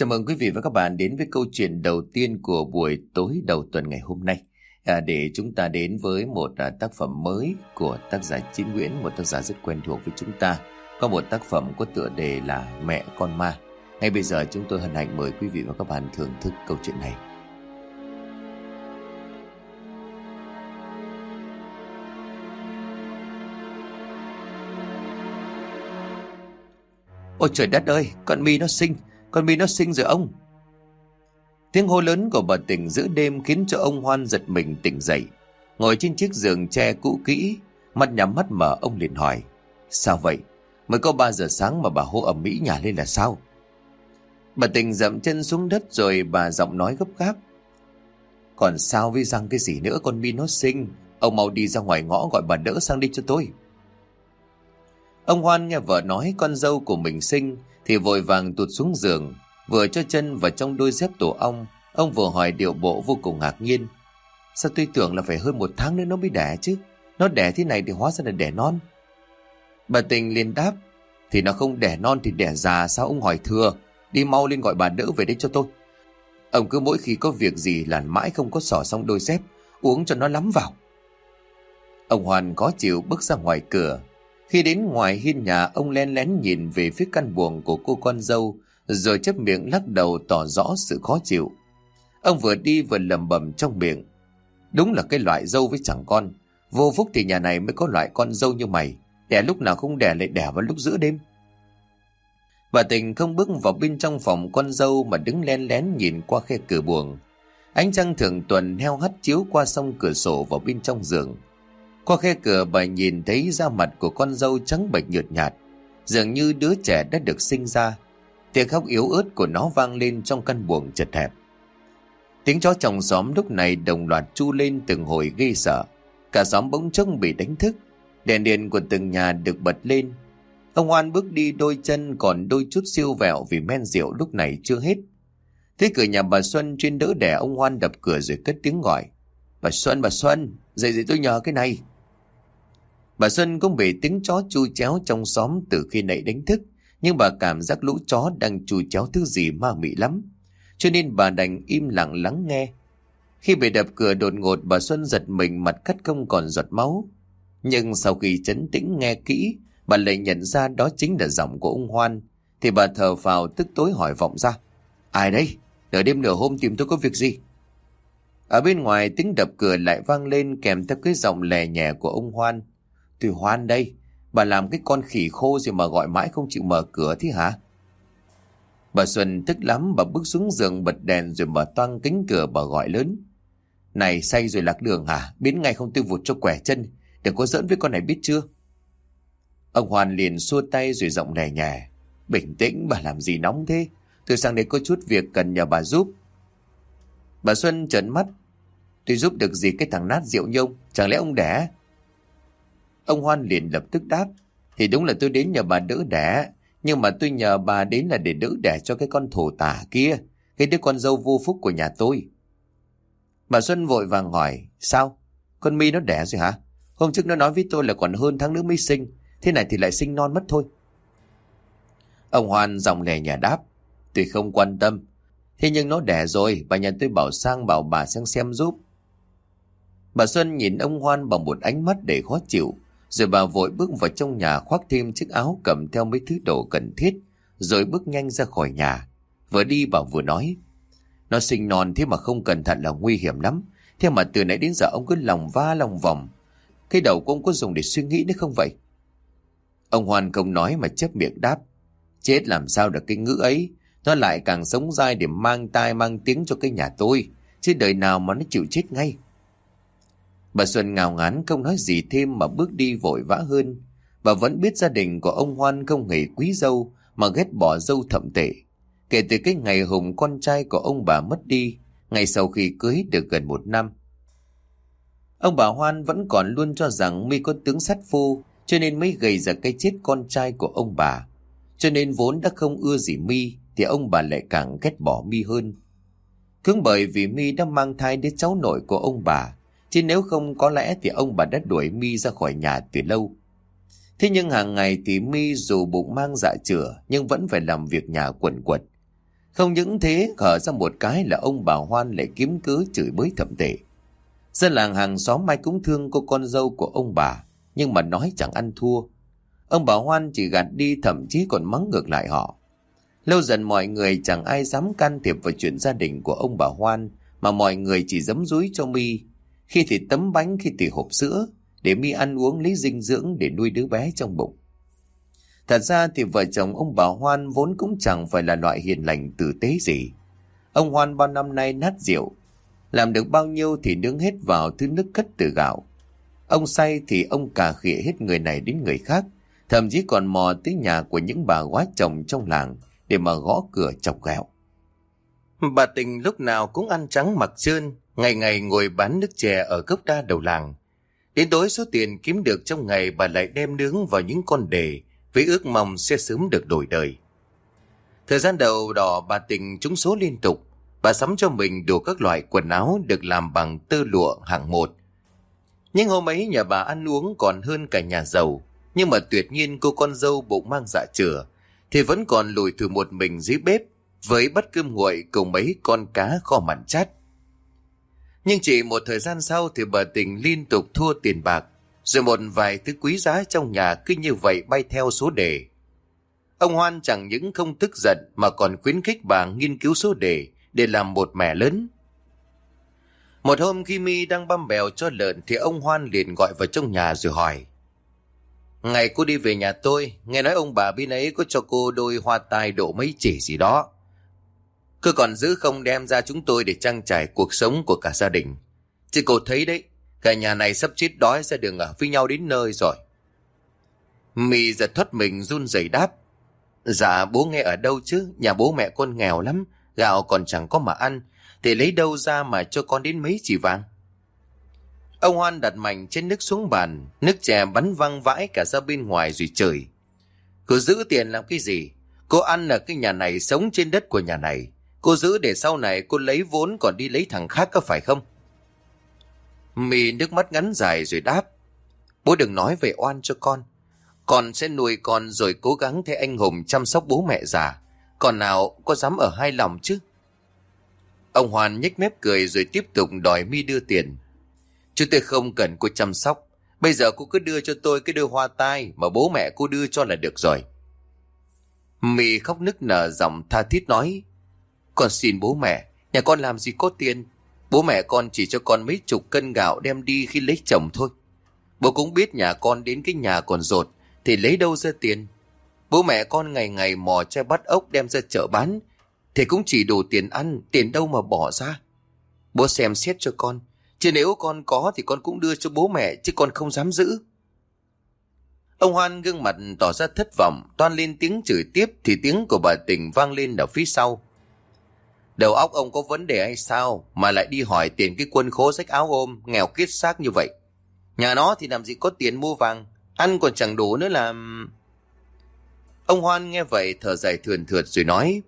Chào mừng quý vị và các bạn đến với câu chuyện đầu tiên của buổi tối đầu tuần ngày hôm nay. À, để chúng ta đến với một à, tác phẩm mới của tác giả Chín Nguyễn, một tác giả rất quen thuộc với chúng ta. Có một tác phẩm có tựa đề là Mẹ con ma. Ngay bây giờ chúng tôi hân hạnh mời quý vị và các bạn thưởng thức câu chuyện này. Ôi trời đất ơi, con mi nó sinh, con mi nó sinh rồi ông. Tiếng hô lớn của bà tỉnh giữa đêm khiến cho ông Hoan giật mình tỉnh dậy. Ngồi trên chiếc giường tre cũ kỹ, mắt nhắm mắt mở ông liền hỏi. Sao vậy? Mới có 3 giờ sáng mà bà hô ẩm mỹ nhà lên là sao? Bà tỉnh dậm chân xuống đất rồi bà giọng nói gấp gáp. Còn sao với răng cái gì nữa con mi nó sinh? Ông mau đi ra ngoài ngõ gọi bà đỡ sang đi cho tôi. Ông Hoan nghe vợ nói con dâu của mình sinh thì vội vàng tụt xuống giường, vừa cho chân vào trong đôi dép tổ ong. Ông vừa hỏi điệu bộ vô cùng ngạc nhiên. Sao tôi tưởng là phải hơn một tháng nữa nó mới đẻ chứ? Nó đẻ thế này thì hóa ra là đẻ non. Bà Tình liền đáp, thì nó không đẻ non thì đẻ già sao ông hỏi thừa, đi mau lên gọi bà đỡ về đây cho tôi. Ông cứ mỗi khi có việc gì là mãi không có xỏ xong đôi dép, uống cho nó lắm vào. Ông Hoàn có chịu bước ra ngoài cửa, khi đến ngoài hiên nhà, ông len lén nhìn về phía căn buồng của cô con dâu, rồi chấp miệng lắc đầu tỏ rõ sự khó chịu. Ông vừa đi vừa lầm bầm trong miệng. Đúng là cái loại dâu với chẳng con. Vô phúc thì nhà này mới có loại con dâu như mày. Đẻ lúc nào không đẻ lại đẻ vào lúc giữa đêm. Bà tình không bước vào bên trong phòng con dâu mà đứng len lén nhìn qua khe cửa buồng. Ánh trăng thường tuần heo hắt chiếu qua sông cửa sổ vào bên trong giường. Qua khe cửa bà nhìn thấy da mặt của con dâu trắng bệch nhợt nhạt, dường như đứa trẻ đã được sinh ra. Tiếng khóc yếu ớt của nó vang lên trong căn buồng chật hẹp. Tiếng chó trong xóm lúc này đồng loạt chu lên từng hồi ghê sợ. Cả xóm bỗng trông bị đánh thức. Đèn điện của từng nhà được bật lên. Ông Oan bước đi đôi chân còn đôi chút siêu vẹo vì men rượu lúc này chưa hết. Thế cửa nhà bà Xuân trên đỡ đẻ ông Hoan đập cửa rồi cất tiếng gọi. Bà Xuân, bà Xuân, dậy dậy tôi nhờ cái này. Bà Xuân cũng bị tiếng chó chui chéo trong xóm từ khi nãy đánh thức, nhưng bà cảm giác lũ chó đang chui chéo thứ gì ma mị lắm. Cho nên bà đành im lặng lắng nghe. Khi bị đập cửa đột ngột bà Xuân giật mình mặt cắt không còn giọt máu. Nhưng sau khi chấn tĩnh nghe kỹ, bà lại nhận ra đó chính là giọng của ông Hoan. Thì bà thở phào tức tối hỏi vọng ra. Ai đây? Nửa đêm nửa hôm tìm tôi có việc gì? Ở bên ngoài tiếng đập cửa lại vang lên kèm theo cái giọng lè nhẹ của ông Hoan. Tôi hoan đây, bà làm cái con khỉ khô gì mà gọi mãi không chịu mở cửa thế hả? Bà Xuân tức lắm, bà bước xuống giường bật đèn rồi mở toang kính cửa bà gọi lớn. Này say rồi lạc đường hả? Biến ngay không tiêu vụt cho quẻ chân, đừng có giỡn với con này biết chưa? Ông Hoàn liền xua tay rồi giọng nè nhẹ. Bình tĩnh, bà làm gì nóng thế? Tôi sang đây có chút việc cần nhờ bà giúp. Bà Xuân trợn mắt. Tôi giúp được gì cái thằng nát rượu nhông? Chẳng lẽ ông đẻ? Ông Hoan liền lập tức đáp. Thì đúng là tôi đến nhờ bà đỡ đẻ. Nhưng mà tôi nhờ bà đến là để đỡ đẻ cho cái con thổ tả kia. Cái đứa con dâu vô phúc của nhà tôi. Bà Xuân vội vàng hỏi. Sao? Con mi nó đẻ rồi hả? Hôm trước nó nói với tôi là còn hơn tháng nữa mới sinh. Thế này thì lại sinh non mất thôi. Ông Hoan giọng lè nhà đáp. Tôi không quan tâm. Thế nhưng nó đẻ rồi. Bà nhà tôi bảo sang bảo bà sang xem giúp. Bà Xuân nhìn ông Hoan bằng một ánh mắt để khó chịu. Rồi bà vội bước vào trong nhà khoác thêm chiếc áo cầm theo mấy thứ đồ cần thiết, rồi bước nhanh ra khỏi nhà. Vừa đi bà vừa nói, nó sinh non thế mà không cẩn thận là nguy hiểm lắm. Thế mà từ nãy đến giờ ông cứ lòng va lòng vòng. Cái đầu của ông có dùng để suy nghĩ nữa không vậy? Ông Hoan không nói mà chấp miệng đáp. Chết làm sao được cái ngữ ấy. Nó lại càng sống dai để mang tai mang tiếng cho cái nhà tôi. Chứ đời nào mà nó chịu chết ngay. Bà Xuân ngào ngán không nói gì thêm mà bước đi vội vã hơn. Bà vẫn biết gia đình của ông Hoan không hề quý dâu mà ghét bỏ dâu thậm tệ. Kể từ cái ngày Hùng con trai của ông bà mất đi, ngày sau khi cưới được gần một năm. Ông bà Hoan vẫn còn luôn cho rằng mi có tướng sắt phu cho nên mới gây ra cái chết con trai của ông bà. Cho nên vốn đã không ưa gì mi thì ông bà lại càng ghét bỏ mi hơn. Cứ bởi vì mi đã mang thai đứa cháu nội của ông bà Chứ nếu không có lẽ thì ông bà đã đuổi mi ra khỏi nhà từ lâu. Thế nhưng hàng ngày thì mi dù bụng mang dạ chửa nhưng vẫn phải làm việc nhà quần quật. Không những thế khở ra một cái là ông bà Hoan lại kiếm cớ chửi bới thậm tệ. Dân làng hàng xóm mai cũng thương cô con dâu của ông bà, nhưng mà nói chẳng ăn thua. Ông bà Hoan chỉ gạt đi thậm chí còn mắng ngược lại họ. Lâu dần mọi người chẳng ai dám can thiệp vào chuyện gia đình của ông bà Hoan, mà mọi người chỉ dấm dúi cho mi khi thì tấm bánh, khi thì hộp sữa, để mi ăn uống lấy dinh dưỡng để nuôi đứa bé trong bụng. Thật ra thì vợ chồng ông bà Hoan vốn cũng chẳng phải là loại hiền lành tử tế gì. Ông Hoan bao năm nay nát rượu, làm được bao nhiêu thì nướng hết vào thứ nước cất từ gạo. Ông say thì ông cà khịa hết người này đến người khác, thậm chí còn mò tới nhà của những bà quá chồng trong làng để mà gõ cửa chọc ghẹo. Bà tình lúc nào cũng ăn trắng mặc trơn, ngày ngày ngồi bán nước chè ở gốc đa đầu làng. Đến tối số tiền kiếm được trong ngày bà lại đem nướng vào những con đề với ước mong sẽ sớm được đổi đời. Thời gian đầu đỏ bà tình trúng số liên tục, bà sắm cho mình đủ các loại quần áo được làm bằng tơ lụa hạng một. Nhưng hôm ấy nhà bà ăn uống còn hơn cả nhà giàu, nhưng mà tuyệt nhiên cô con dâu bụng mang dạ chửa, thì vẫn còn lùi thử một mình dưới bếp với bát cơm nguội cùng mấy con cá kho mặn chát. Nhưng chỉ một thời gian sau thì bà tình liên tục thua tiền bạc, rồi một vài thứ quý giá trong nhà cứ như vậy bay theo số đề. Ông Hoan chẳng những không tức giận mà còn khuyến khích bà nghiên cứu số đề để làm một mẻ lớn. Một hôm khi mi đang băm bèo cho lợn thì ông Hoan liền gọi vào trong nhà rồi hỏi. Ngày cô đi về nhà tôi, nghe nói ông bà bên ấy có cho cô đôi hoa tai độ mấy chỉ gì đó. Cứ còn giữ không đem ra chúng tôi để trang trải cuộc sống của cả gia đình. chị cô thấy đấy, cả nhà này sắp chết đói ra đường ở với nhau đến nơi rồi. Mì giật thoát mình run rẩy đáp. Dạ bố nghe ở đâu chứ, nhà bố mẹ con nghèo lắm, gạo còn chẳng có mà ăn, thì lấy đâu ra mà cho con đến mấy chỉ vàng. Ông Hoan đặt mạnh trên nước xuống bàn, nước chè bắn văng vãi cả ra bên ngoài rồi trời. Cô giữ tiền làm cái gì? Cô ăn ở cái nhà này, sống trên đất của nhà này. Cô giữ để sau này cô lấy vốn còn đi lấy thằng khác có phải không? Mì nước mắt ngắn dài rồi đáp. Bố đừng nói về oan cho con. Con sẽ nuôi con rồi cố gắng thế anh Hùng chăm sóc bố mẹ già. Còn nào có dám ở hai lòng chứ? Ông Hoàn nhếch mép cười rồi tiếp tục đòi mi đưa tiền. Chứ tôi không cần cô chăm sóc. Bây giờ cô cứ đưa cho tôi cái đôi hoa tai mà bố mẹ cô đưa cho là được rồi. Mì khóc nức nở giọng tha thiết nói. Con xin bố mẹ, nhà con làm gì có tiền. Bố mẹ con chỉ cho con mấy chục cân gạo đem đi khi lấy chồng thôi. Bố cũng biết nhà con đến cái nhà còn rột, thì lấy đâu ra tiền. Bố mẹ con ngày ngày mò chai bắt ốc đem ra chợ bán, thì cũng chỉ đủ tiền ăn, tiền đâu mà bỏ ra. Bố xem xét cho con, chứ nếu con có thì con cũng đưa cho bố mẹ, chứ con không dám giữ. Ông Hoan gương mặt tỏ ra thất vọng, toan lên tiếng chửi tiếp thì tiếng của bà tình vang lên ở phía sau. Đầu óc ông có vấn đề hay sao mà lại đi hỏi tiền cái quân khố sách áo ôm, nghèo kiết xác như vậy. Nhà nó thì làm gì có tiền mua vàng, ăn còn chẳng đủ nữa làm Ông Hoan nghe vậy thở dài thườn thượt rồi nói.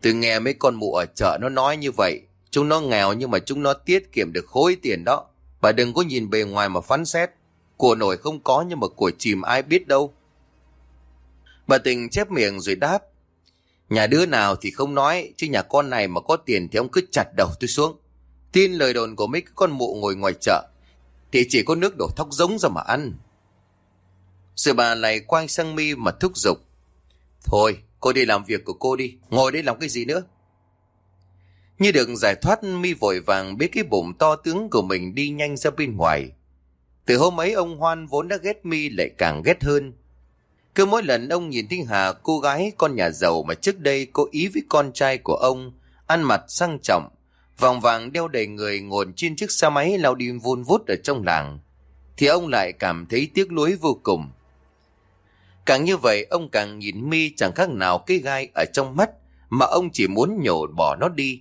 Từ nghe mấy con mụ ở chợ nó nói như vậy, chúng nó nghèo nhưng mà chúng nó tiết kiệm được khối tiền đó. Bà đừng có nhìn bề ngoài mà phán xét. Của nổi không có nhưng mà của chìm ai biết đâu. Bà tình chép miệng rồi đáp. Nhà đứa nào thì không nói, chứ nhà con này mà có tiền thì ông cứ chặt đầu tôi xuống. Tin lời đồn của mấy cái con mụ ngồi ngoài chợ, thì chỉ có nước đổ thóc giống ra mà ăn. Sự bà lại quay sang mi mà thúc giục. Thôi, cô đi làm việc của cô đi, ngồi đây làm cái gì nữa? Như được giải thoát mi vội vàng biết cái bụng to tướng của mình đi nhanh ra bên ngoài. Từ hôm ấy ông Hoan vốn đã ghét mi lại càng ghét hơn. Cứ mỗi lần ông nhìn thấy Hà cô gái con nhà giàu mà trước đây cố ý với con trai của ông, ăn mặt sang trọng, vòng vàng đeo đầy người ngồi trên chiếc xe máy lao đi vun vút ở trong làng, thì ông lại cảm thấy tiếc nuối vô cùng. Càng như vậy ông càng nhìn mi chẳng khác nào cái gai ở trong mắt mà ông chỉ muốn nhổ bỏ nó đi.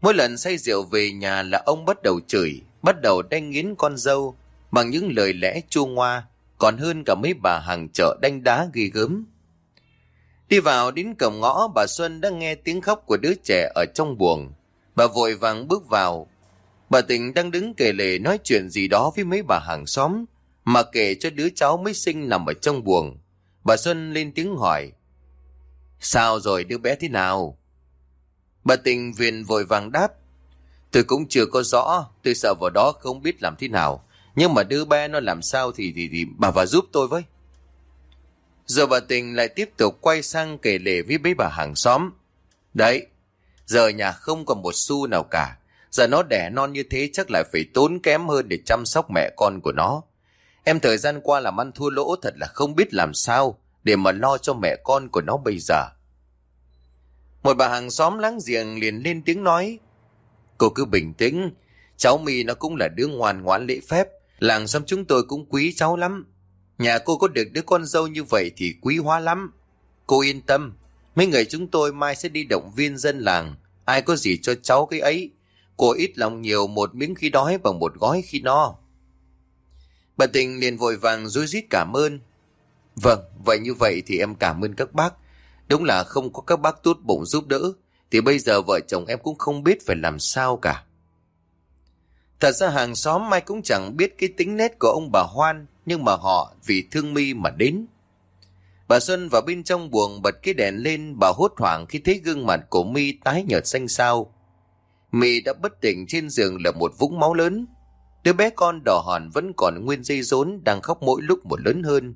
Mỗi lần say rượu về nhà là ông bắt đầu chửi, bắt đầu đanh nghiến con dâu bằng những lời lẽ chua ngoa, còn hơn cả mấy bà hàng chợ đanh đá ghi gớm. Đi vào đến cổng ngõ bà Xuân đã nghe tiếng khóc của đứa trẻ ở trong buồng. Bà vội vàng bước vào. Bà tình đang đứng kể lể nói chuyện gì đó với mấy bà hàng xóm, mà kể cho đứa cháu mới sinh nằm ở trong buồng. Bà Xuân lên tiếng hỏi. Sao rồi đứa bé thế nào? Bà tình viên vội vàng đáp. Tôi cũng chưa có rõ, tôi sợ vào đó không biết làm thế nào. Nhưng mà đứa bé nó làm sao thì, thì, thì bà vào giúp tôi với. Giờ bà tình lại tiếp tục quay sang kể lể với mấy bà hàng xóm. Đấy, giờ nhà không còn một xu nào cả. Giờ nó đẻ non như thế chắc lại phải tốn kém hơn để chăm sóc mẹ con của nó. Em thời gian qua làm ăn thua lỗ thật là không biết làm sao để mà lo cho mẹ con của nó bây giờ. Một bà hàng xóm láng giềng liền lên tiếng nói. Cô cứ bình tĩnh, cháu mi nó cũng là đứa ngoan ngoãn lễ phép. Làng xóm chúng tôi cũng quý cháu lắm. Nhà cô có được đứa con dâu như vậy thì quý hóa lắm. Cô yên tâm, mấy người chúng tôi mai sẽ đi động viên dân làng. Ai có gì cho cháu cái ấy. Cô ít lòng nhiều một miếng khi đói bằng một gói khi no. Bà tình liền vội vàng rối rít cảm ơn. Vâng, vậy như vậy thì em cảm ơn các bác. Đúng là không có các bác tốt bụng giúp đỡ, thì bây giờ vợ chồng em cũng không biết phải làm sao cả. Thật ra hàng xóm mai cũng chẳng biết cái tính nét của ông bà Hoan, nhưng mà họ vì thương mi mà đến. Bà Xuân vào bên trong buồng bật cái đèn lên, bà hốt hoảng khi thấy gương mặt của mi tái nhợt xanh xao. mi đã bất tỉnh trên giường là một vũng máu lớn. Đứa bé con đỏ hòn vẫn còn nguyên dây rốn đang khóc mỗi lúc một lớn hơn.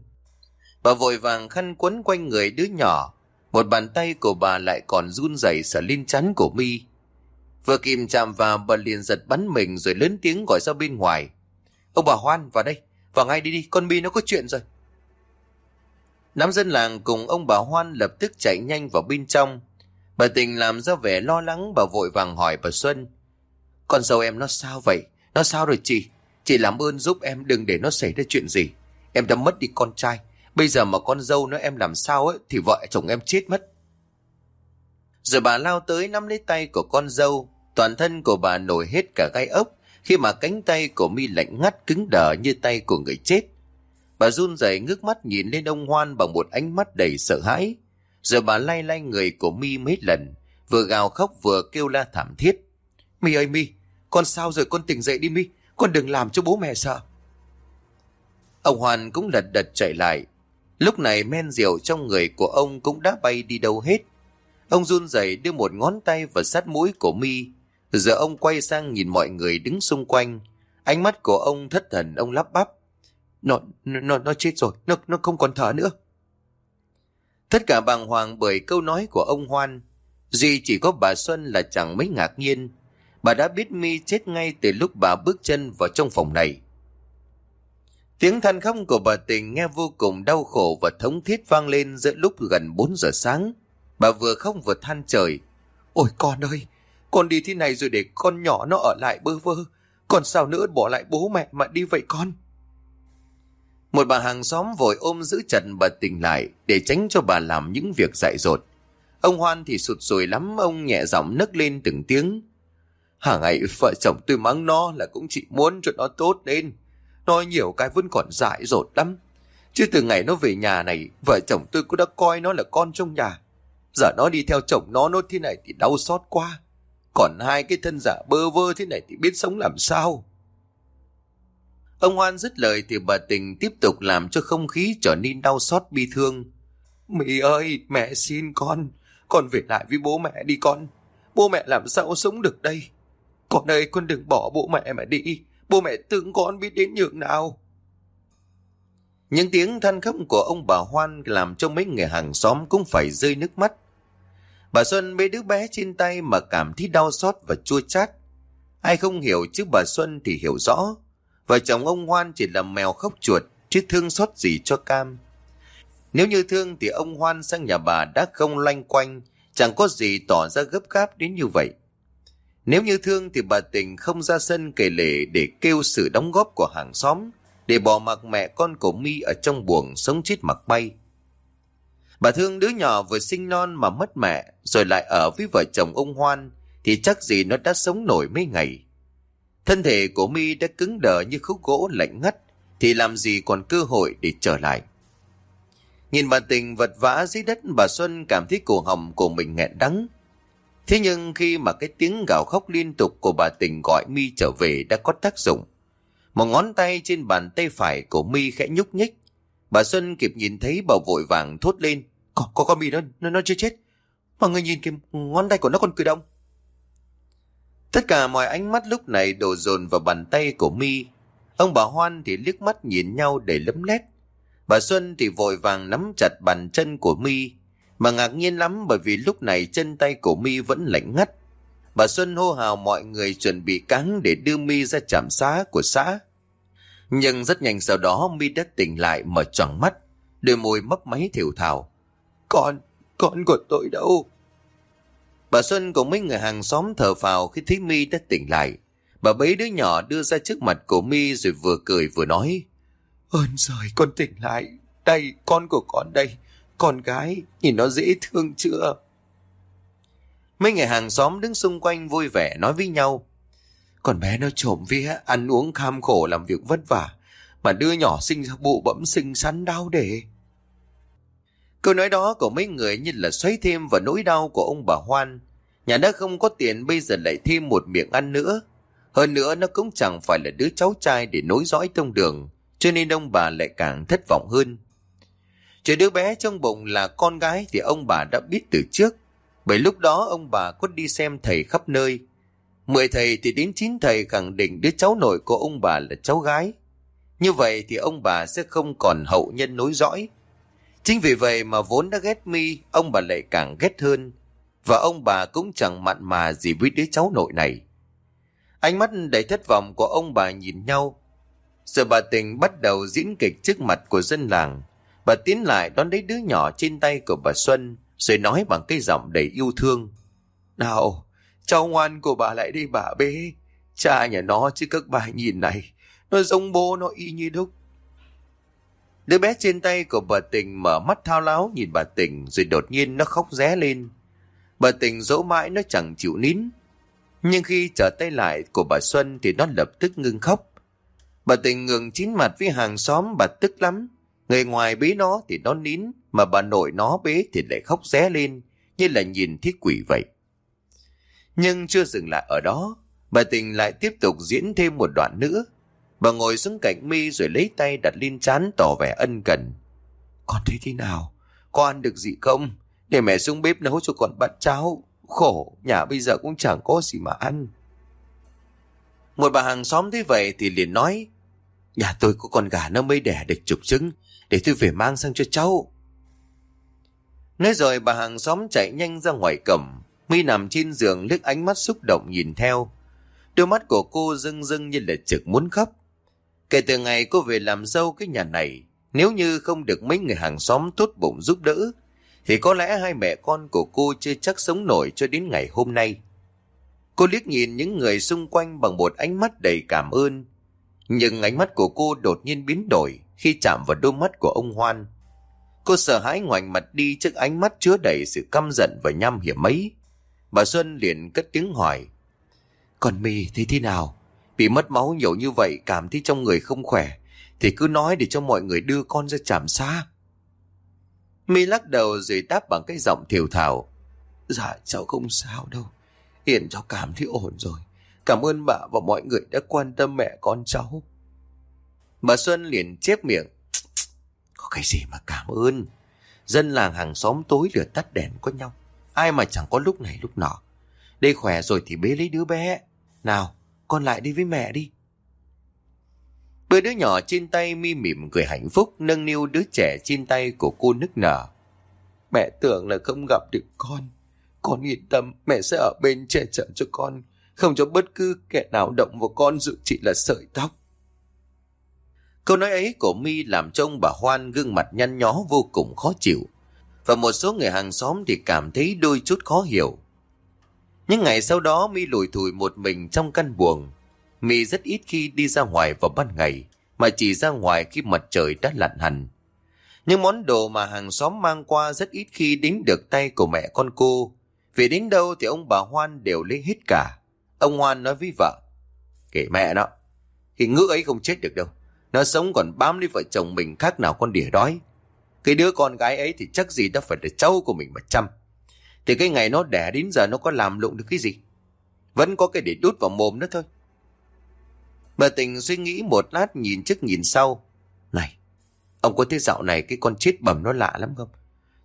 Bà vội vàng khăn quấn quanh người đứa nhỏ, một bàn tay của bà lại còn run rẩy sợ lên chắn của mi. Vừa kìm chạm vào bà liền giật bắn mình rồi lớn tiếng gọi ra bên ngoài. Ông bà Hoan vào đây, vào ngay đi đi, con mi nó có chuyện rồi. Đám dân làng cùng ông bà Hoan lập tức chạy nhanh vào bên trong. Bà Tình làm ra vẻ lo lắng bà vội vàng hỏi bà Xuân. Con dâu em nó sao vậy? Nó sao rồi chị? Chị làm ơn giúp em đừng để nó xảy ra chuyện gì. Em đã mất đi con trai. Bây giờ mà con dâu nó em làm sao ấy thì vợ chồng em chết mất. Rồi bà lao tới nắm lấy tay của con dâu. Toàn thân của bà nổi hết cả gai ốc khi mà cánh tay của mi lạnh ngắt cứng đờ như tay của người chết. Bà run rẩy ngước mắt nhìn lên ông Hoan bằng một ánh mắt đầy sợ hãi. Rồi bà lay lay người của mi mấy lần, vừa gào khóc vừa kêu la thảm thiết. Mi ơi mi, con sao rồi con tỉnh dậy đi mi, con đừng làm cho bố mẹ sợ. Ông Hoan cũng lật đật chạy lại, Lúc này men rượu trong người của ông cũng đã bay đi đâu hết. Ông run rẩy đưa một ngón tay vào sát mũi của mi. Giờ ông quay sang nhìn mọi người đứng xung quanh. Ánh mắt của ông thất thần, ông lắp bắp. Nó, nó, nó chết rồi, nó, nó không còn thở nữa. Tất cả bàng hoàng bởi câu nói của ông Hoan. Duy chỉ có bà Xuân là chẳng mấy ngạc nhiên. Bà đã biết mi chết ngay từ lúc bà bước chân vào trong phòng này. Tiếng than khóc của bà tình nghe vô cùng đau khổ và thống thiết vang lên giữa lúc gần 4 giờ sáng. Bà vừa khóc vừa than trời. Ôi con ơi, con đi thế này rồi để con nhỏ nó ở lại bơ vơ. Còn sao nữa bỏ lại bố mẹ mà đi vậy con? Một bà hàng xóm vội ôm giữ chặt bà tình lại để tránh cho bà làm những việc dại dột. Ông Hoan thì sụt sùi lắm, ông nhẹ giọng nấc lên từng tiếng. Hàng ngày vợ chồng tôi mắng nó là cũng chỉ muốn cho nó tốt lên. Nói nhiều cái vẫn còn dại dột lắm. Chứ từ ngày nó về nhà này, vợ chồng tôi cũng đã coi nó là con trong nhà. Giờ nó đi theo chồng nó nốt thế này thì đau xót quá. Còn hai cái thân giả bơ vơ thế này thì biết sống làm sao. Ông Hoan dứt lời thì bà Tình tiếp tục làm cho không khí trở nên đau xót bi thương. Mì ơi, mẹ xin con. Con về lại với bố mẹ đi con. Bố mẹ làm sao sống được đây? Con ơi, con đừng bỏ bố mẹ mà đi. Bố mẹ tưởng con biết đến nhường nào. Những tiếng than khóc của ông bà Hoan làm cho mấy người hàng xóm cũng phải rơi nước mắt. Bà Xuân bế đứa bé trên tay mà cảm thấy đau xót và chua chát. Ai không hiểu chứ bà Xuân thì hiểu rõ. Vợ chồng ông Hoan chỉ là mèo khóc chuột chứ thương xót gì cho cam. Nếu như thương thì ông Hoan sang nhà bà đã không loanh quanh, chẳng có gì tỏ ra gấp gáp đến như vậy. Nếu như thương thì bà tình không ra sân kể lể để kêu sự đóng góp của hàng xóm, để bỏ mặc mẹ con của mi ở trong buồng sống chết mặc bay. Bà thương đứa nhỏ vừa sinh non mà mất mẹ, rồi lại ở với vợ chồng ông Hoan, thì chắc gì nó đã sống nổi mấy ngày. Thân thể của mi đã cứng đờ như khúc gỗ lạnh ngắt, thì làm gì còn cơ hội để trở lại. Nhìn bà tình vật vã dưới đất bà Xuân cảm thấy cổ họng của mình nghẹn đắng, Thế nhưng khi mà cái tiếng gào khóc liên tục của bà tình gọi mi trở về đã có tác dụng. Một ngón tay trên bàn tay phải của mi khẽ nhúc nhích. Bà Xuân kịp nhìn thấy bà vội vàng thốt lên. Có, có con mi nó, nó, nó chưa chết. Mọi người nhìn kìa, ngón tay của nó còn cử động. Tất cả mọi ánh mắt lúc này đổ dồn vào bàn tay của mi Ông bà Hoan thì liếc mắt nhìn nhau để lấm lét. Bà Xuân thì vội vàng nắm chặt bàn chân của mi Mà ngạc nhiên lắm bởi vì lúc này chân tay của mi vẫn lạnh ngắt. Bà Xuân hô hào mọi người chuẩn bị cáng để đưa mi ra trạm xá của xã. Nhưng rất nhanh sau đó mi đã tỉnh lại mở tròn mắt, đôi môi mấp máy thiểu thảo. Con, con của tôi đâu? Bà Xuân cùng mấy người hàng xóm thở phào khi thấy mi đã tỉnh lại. Bà bấy đứa nhỏ đưa ra trước mặt của mi rồi vừa cười vừa nói. Ơn trời con tỉnh lại. Đây, con của con đây. Con gái, nhìn nó dễ thương chưa? Mấy người hàng xóm đứng xung quanh vui vẻ nói với nhau. còn bé nó trộm vía, ăn uống kham khổ làm việc vất vả. Mà đứa nhỏ sinh ra bụ bẫm xinh xắn đau để. Câu nói đó của mấy người như là xoáy thêm vào nỗi đau của ông bà Hoan. Nhà đã không có tiền bây giờ lại thêm một miệng ăn nữa. Hơn nữa nó cũng chẳng phải là đứa cháu trai để nối dõi tông đường, cho nên ông bà lại càng thất vọng hơn. Chuyện đứa bé trong bụng là con gái thì ông bà đã biết từ trước, bởi lúc đó ông bà có đi xem thầy khắp nơi. Mười thầy thì đến chín thầy khẳng định đứa cháu nội của ông bà là cháu gái. Như vậy thì ông bà sẽ không còn hậu nhân nối dõi. Chính vì vậy mà vốn đã ghét mi, ông bà lại càng ghét hơn. Và ông bà cũng chẳng mặn mà gì với đứa cháu nội này. Ánh mắt đầy thất vọng của ông bà nhìn nhau. Giờ bà tình bắt đầu diễn kịch trước mặt của dân làng. Bà tiến lại đón lấy đứa nhỏ trên tay của bà Xuân, rồi nói bằng cái giọng đầy yêu thương. Nào, cháu ngoan của bà lại đi bà bế. Cha nhà nó chứ các bà nhìn này, nó giống bố nó y như đúc. Đứa bé trên tay của bà tình mở mắt thao láo nhìn bà tình rồi đột nhiên nó khóc ré lên. Bà tình dỗ mãi nó chẳng chịu nín. Nhưng khi trở tay lại của bà Xuân thì nó lập tức ngưng khóc. Bà tình ngừng chín mặt với hàng xóm bà tức lắm. Người ngoài bế nó thì nó nín, mà bà nội nó bế thì lại khóc ré lên, như là nhìn thấy quỷ vậy. Nhưng chưa dừng lại ở đó, bà tình lại tiếp tục diễn thêm một đoạn nữa. Bà ngồi xuống cạnh mi rồi lấy tay đặt lên chán tỏ vẻ ân cần. Con thấy thế nào? Con ăn được gì không? Để mẹ xuống bếp nấu cho con bát cháo. Khổ, nhà bây giờ cũng chẳng có gì mà ăn. Một bà hàng xóm thấy vậy thì liền nói, nhà tôi có con gà nó mới đẻ được chục trứng, để tôi về mang sang cho cháu. Nói rồi bà hàng xóm chạy nhanh ra ngoài cổng, mi nằm trên giường liếc ánh mắt xúc động nhìn theo. Đôi mắt của cô rưng rưng như là trực muốn khóc. Kể từ ngày cô về làm dâu cái nhà này, nếu như không được mấy người hàng xóm tốt bụng giúp đỡ, thì có lẽ hai mẹ con của cô chưa chắc sống nổi cho đến ngày hôm nay. Cô liếc nhìn những người xung quanh bằng một ánh mắt đầy cảm ơn. Nhưng ánh mắt của cô đột nhiên biến đổi khi chạm vào đôi mắt của ông Hoan. Cô sợ hãi ngoảnh mặt đi trước ánh mắt chứa đầy sự căm giận và nham hiểm ấy. Bà Xuân liền cất tiếng hỏi. Còn mì thế thế nào? Bị mất máu nhiều như vậy, cảm thấy trong người không khỏe. Thì cứ nói để cho mọi người đưa con ra chạm xa. Mi lắc đầu rồi đáp bằng cái giọng thiểu thảo. Dạ cháu không sao đâu. Hiện cháu cảm thấy ổn rồi. Cảm ơn bà và mọi người đã quan tâm mẹ con cháu. Bà Xuân liền chép miệng. Có cái gì mà cảm ơn. Dân làng hàng xóm tối lửa tắt đèn có nhau. Ai mà chẳng có lúc này lúc nọ. Đây khỏe rồi thì bế lấy đứa bé. Nào, con lại đi với mẹ đi. Bữa đứa nhỏ trên tay mi mỉm cười hạnh phúc nâng niu đứa trẻ trên tay của cô nức nở. Mẹ tưởng là không gặp được con. Con yên tâm, mẹ sẽ ở bên che chở cho con. Không cho bất cứ kẻ nào động vào con dự chỉ là sợi tóc. Câu nói ấy của mi làm cho ông bà Hoan gương mặt nhăn nhó vô cùng khó chịu. Và một số người hàng xóm thì cảm thấy đôi chút khó hiểu. Những ngày sau đó mi lủi thủi một mình trong căn buồng mi rất ít khi đi ra ngoài vào ban ngày, mà chỉ ra ngoài khi mặt trời đã lặn hẳn. Những món đồ mà hàng xóm mang qua rất ít khi đến được tay của mẹ con cô. Vì đến đâu thì ông bà Hoan đều lấy hết cả. Ông Hoan nói với vợ, kể mẹ nó, thì ngữ ấy không chết được đâu. Nó sống còn bám lấy vợ chồng mình khác nào con đỉa đói. Cái đứa con gái ấy thì chắc gì đã phải là cháu của mình mà chăm. Thì cái ngày nó đẻ đến giờ nó có làm lụng được cái gì? Vẫn có cái để đút vào mồm nữa thôi. Bà tình suy nghĩ một lát nhìn trước nhìn sau. Này, ông có thấy dạo này cái con chết bẩm nó lạ lắm không?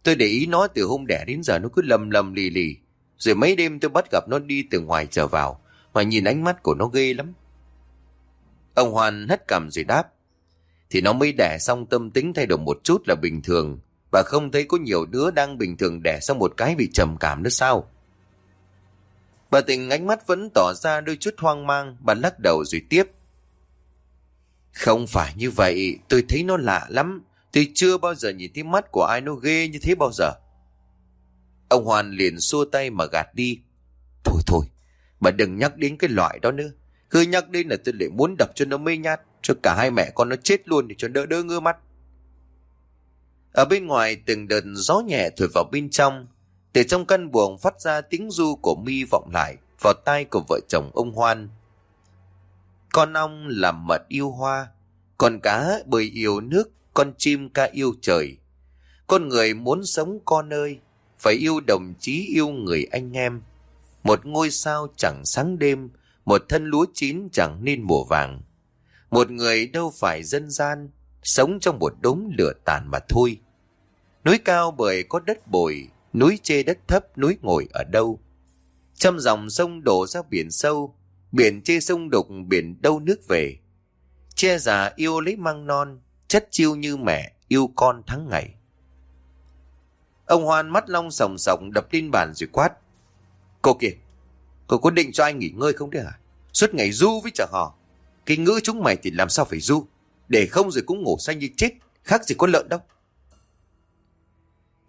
Tôi để ý nó từ hôm đẻ đến giờ nó cứ lầm lầm lì lì. Rồi mấy đêm tôi bắt gặp nó đi từ ngoài trở vào. Mà nhìn ánh mắt của nó ghê lắm. Ông hoàn hất cằm rồi đáp. Thì nó mới đẻ xong tâm tính thay đổi một chút là bình thường. Và không thấy có nhiều đứa đang bình thường đẻ xong một cái bị trầm cảm nữa sao? Bà tình ánh mắt vẫn tỏ ra đôi chút hoang mang, bà lắc đầu rồi tiếp. Không phải như vậy, tôi thấy nó lạ lắm. Tôi chưa bao giờ nhìn thấy mắt của ai nó ghê như thế bao giờ. Ông Hoàn liền xua tay mà gạt đi. Thôi thôi, bà đừng nhắc đến cái loại đó nữa. Cứ nhắc đến là tôi lại muốn đập cho nó mê nhát, cho cả hai mẹ con nó chết luôn để cho đỡ đỡ ngơ mắt. Ở bên ngoài từng đợt gió nhẹ thổi vào bên trong, từ trong căn buồng phát ra tiếng du của mi vọng lại vào tai của vợ chồng ông Hoan. Con ong làm mật yêu hoa, con cá bơi yêu nước, con chim ca yêu trời. Con người muốn sống con ơi, phải yêu đồng chí yêu người anh em. Một ngôi sao chẳng sáng đêm, một thân lúa chín chẳng nên mùa vàng. Một người đâu phải dân gian, sống trong một đống lửa tàn mà thôi. Núi cao bởi có đất bồi, núi chê đất thấp, núi ngồi ở đâu. Trăm dòng sông đổ ra biển sâu, biển chê sông đục, biển đâu nước về. Che già yêu lấy măng non, chất chiêu như mẹ, yêu con tháng ngày. Ông Hoan mắt long sòng sòng đập lên bàn rồi quát. Cô kìa, cô có định cho anh nghỉ ngơi không đấy hả? Suốt ngày du với chả hò. Cái ngữ chúng mày thì làm sao phải du? Để không rồi cũng ngủ say như chết, khác gì con lợn đâu.